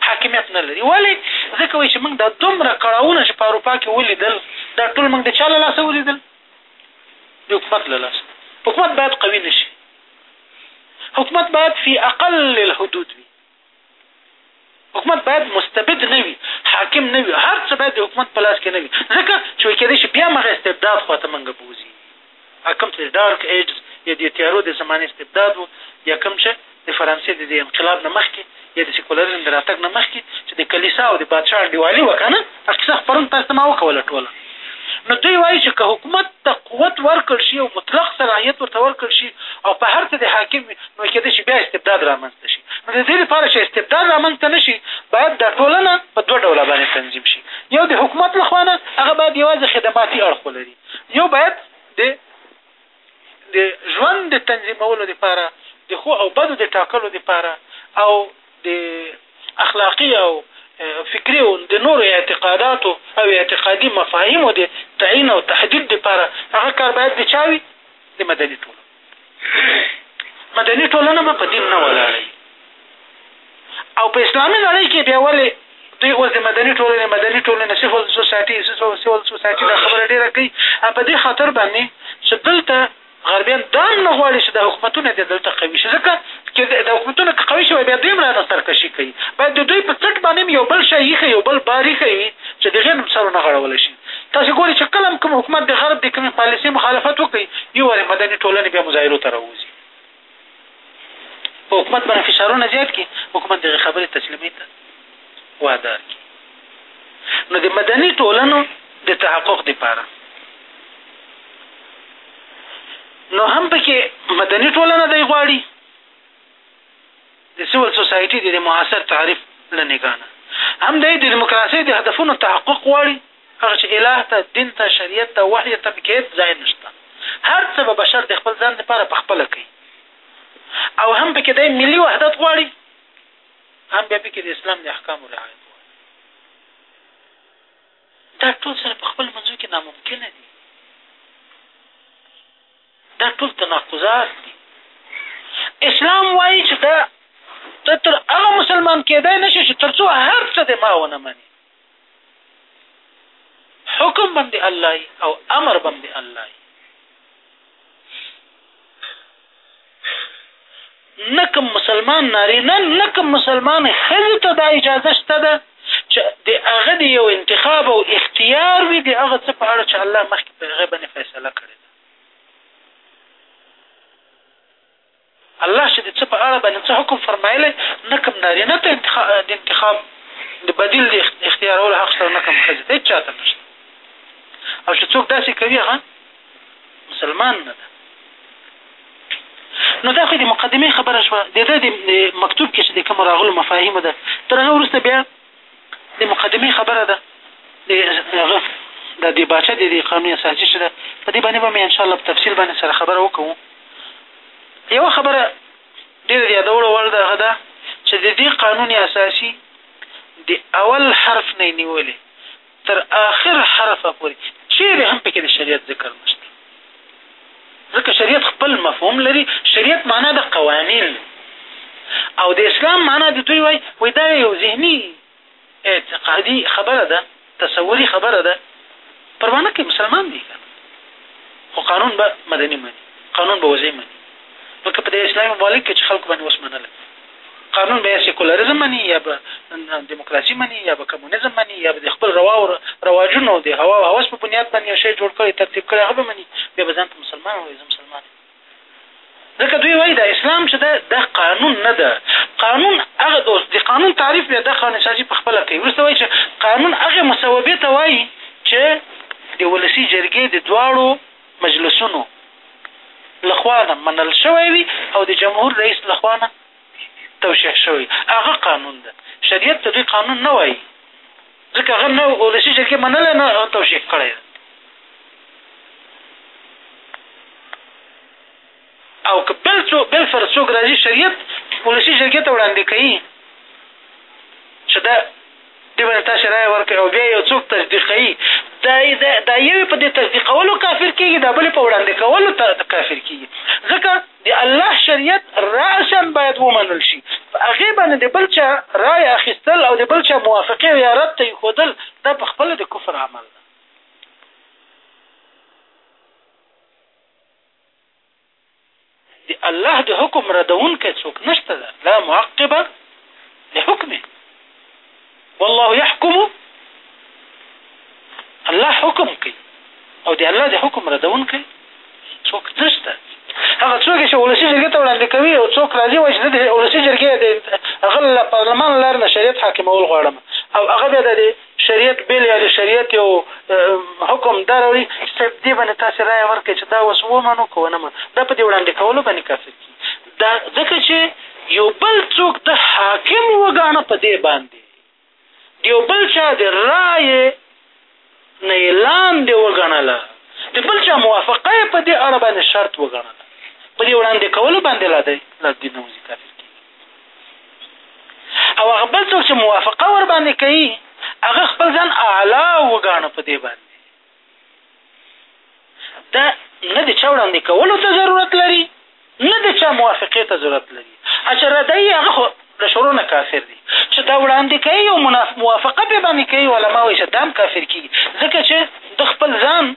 حاکمیت نه لري ولې ځکه وایي چې موږ دا دومره کړاوونه چې په اروپا کې ولیدل دا ټول موږ د چا له لاسه ولیدل د حکومت له لاسه حکومت باید قوي نشي حکومت باید فی اقل الحدود وي حکومت باید مستبد نه وي حاکم نه وي هر څه باید د حکومت په لاس کې نه وي ځکه چې کېدای شي بیا مغه استبداد خواته منګه بوزي هغه کوم چې د ډارک اېجز یا د تیارو د زمانې استبداد و یا کوم چې د فرانسې د دې انقلاب نه مخکې یا د سیکولریزم د راتګ نه مخکې چې د کلیسا او د بادشاه انډیوالي وه که نه هغه کیسه خپرونه تاسو ته ما وکوله ټوله نو دوی وایي چې که حکومت ته قوت ورکړ شي او مطلق صلاحیت ورته ورکړ شي او په هر څه د حاکم وي نو کېدای شي بیا استبداد رامنځته شي نو د دې لپاره چې استبداد رامنځته نه شي باید دا ټولنه په دوه ډوله باندې تنظیم شي یو د حکومت لخوا نه هغه باید یوازې خدماتي اړخ ولري یو باید د د ژوند د تنظیمولو لپاره د ښو او بدو د ټاکلو لپاره او د اخلاقي او فکري او د نورو اعتقاداتو او اعتقادي مفاهیمو د تعین او تحدید لپاره هغه کار باید د چا وي؟ د مدني ټولنو. مدني ټولنه به په دین نه ولاړی او په اسلامي نړۍ کې بیا ولې دوی اوس د مدني ټولنې مدني ټولنې سیفل سوسایټي سیفل سوسایټي دا خبره ډېره کوي په دې خاطر باندې چې دلته غربیان دا هم نه غواړي چې د حکومتونه دې دلته قوي شي ځکه چې د حکومتونه که قوي شوی بیا دوی هم رانه سرکشي کوي باید د دوی په څټ باندې یو بل شی ایښی یو بل بار ایښی وي چې د هغې نه سر ونه غړولی شي تاسې ګورئ چې کله هم کوم حکومت د غرب د کومې پالیسۍ مخالفت وکړي، یو وارې مدني ټولنې بیا مظاهرو ته راووځي، په حکومت باندې فشارونه زیات کړي، حکومت د هغې خبرې تسلیمۍ ته وادار کړي. نو د مدني ټولنو د تحقق لپاره نو هم پکې مدني ټولنه دی غواړي، د سول سوسايټي د د معاصر تعريف له نګانه هم دی د دموکراسۍ د هدفونو تحقق غواړي، هغه چې اله ته، دين ته، شريعت ته، وحي ته پکې هېڅ ځای نشته، هر څه به بشر د خپل ځان لپاره په خپله کوي او هم پکې دی ملي وحدت غواړي هم بيا پکې د اسلام د احکامو رعايت غواړي. دا ټول سره په خپل منځو کې ناممکنه دي. دا ټول تناقضات دي اسلام وایي چې دا ته تر هغه مسلمان کېدای نشي چې تر څو هر څه د ما ونه مني حکم بم دی الله او امر بم دی الله نکم مسلمان ناری نه نکم مسلمان خزه ته دا اجازه شته ده چې د هغه یو انتخاب او اختیار وي د هغه څه په اړه چې الله مخکې په هغه باندې فیصله کړې الله چې د څه په اړه باندې څه حکم فرمایلی نه کوم نارینه ته د انتخاب د بدیل د اختیارولو حق شته نه کوم ښځې ته هېڅ چا ته نه شته او چې څوک داسې کوي هغه مسلمان نه ده نو دا خو د مقدمې خبره شوه د ده د مکتوب کې چې د کومو راغلو مفاهیمو ده تر هغه وروسته بیا د مقدمې خبره ده د هغه د دې باچا د دې قانون اساسي چې ده په دې باندې به مې انشاءالله په تفصیل باندې سره خبره وکړو یوه خبره ډېره د یادولو وړ ده هغه دا چې د دې قانون اساسي د اول حرف نه نیولې تر اخر حرفه پورې چیرې هم پکې د شریعت ذکر نشته ځکه شریعت خپل مفهوم لري شریعت معنا د قوانین او د اسلام معنا د دوی وای وای دا یو ذهني اعتقادي خبره ده تصوري خبره ده پروانه کې مسلمان دي خو قانون به مدني مني قانون به وځي مني نو که په دې اسلامي ممالک کې چې خلکو باندې اوس منل قانون به یا سیکولریزم مني یا به دیموکراسي مني یا به کمونیزم مني یا به د خپل روا او رواجونو د هوا او هوس په بنیاد باندې یو شی جوړ کړی ترتیب کړی هغه به مني بیا به ځان ته مسلمان وایي زه مسلمان ځکه دوی وایي دا اسلام چې ده دا قانون نه ده قانون هغه دوست د قانون تعریف بیا د قانون سازي په خپله کوي وروسته وایي چې قانون هغې مسوبې ته وایي چې د ولسي جرګې د دواړو مجلسونو له خوا نه منل شوی وي او د جمهور رئیس له خوا نه توشیح شوی وي، هغه قانون ده. شریعت ته دوی قانون نه وايي، ځکه هغه نه ولسي جرګې منلی نه هغه توشیح کړی دی. او که بل څوک بل فرض څوک راځي شریعت ولسي جرګې ته وړاندې کوي چې دا دې باندې تاسو رایه ورکړئ او بیا یو څوک تصدیقوي دا دا یو په دې تصدیقولو کافر کیږي دا بل په وړاندې کولو کافر کیږي ځکه د الله شریعت راسا باید ومنل شي هغه باندې د بل چا رای اخیستل او د بل چا موافقه یا رد ته خودل دا په خپل د کفر عمل د الله د حکم ردونکی څوک نشته ده لا معقب لحکمه والله يحكم الله حکم کوي او د الله د حکم ردونکی څوک نشته هغه څوک چې ولسی جرګې ته وړاندې کوي او څوک راځي وایي چې د ولسی جرګې د هغه پارلمان لار نه شریعت حاکمول غواړم او هغه بیا د شریعت بل یعنې شریعت یو حکم دا راوړي چې صاحب دې باندې تاسې رایه ورکړئ چې دا اوس ومنو که ونه منو دا په دې وړاندې کولو باندې کافر کېږي دا ځکه چې یو بل څوک د حاکم وګاڼه په دې باندې د یو بل چا د رایې نه یې لاندې وګڼله د بل چا موافقه یې په دې اړه باندې شرط وګڼله په دې وړاندې کولو باندې لا دی لا دین نه وځي کافر او هغه بل څوک چې موافقه ور باندې کوي هغه خپل ځان اعلی وګاڼه په دې باندې دا نه د چا وړاندې کولو ته ضرورت لري نه د چا موافقې ته ضرورت لري چې ردی هغه خو د شروع نه کافر دي چې دا وړاندې کوي او موافقه پې باندې کوي علما وایي چې دا هم کافر کېږي ځکه چې د خپل ځان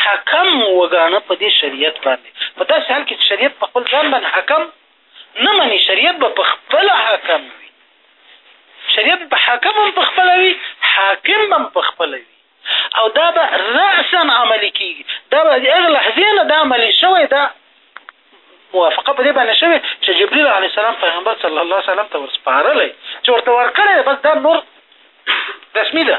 حکم وګاڼه په دې شریعت باندې په داسې حال کې چې شریعت په خپل ځان باندې حکم نه مني شریعت به په خپل حاکم وي شریعت به حاکم هم په خپل وي حاکم به په خپل وي او دا به رأسا عملي کیږي دا به هغه لحظه نه دا عملي شوی دا موافقه په دې باندې شوی چې جبريل عليه السلام پیغمبر صلی الله علیه وسلم ته ورسپارلې چې ورته ورکړې بس دا نور رسمي ده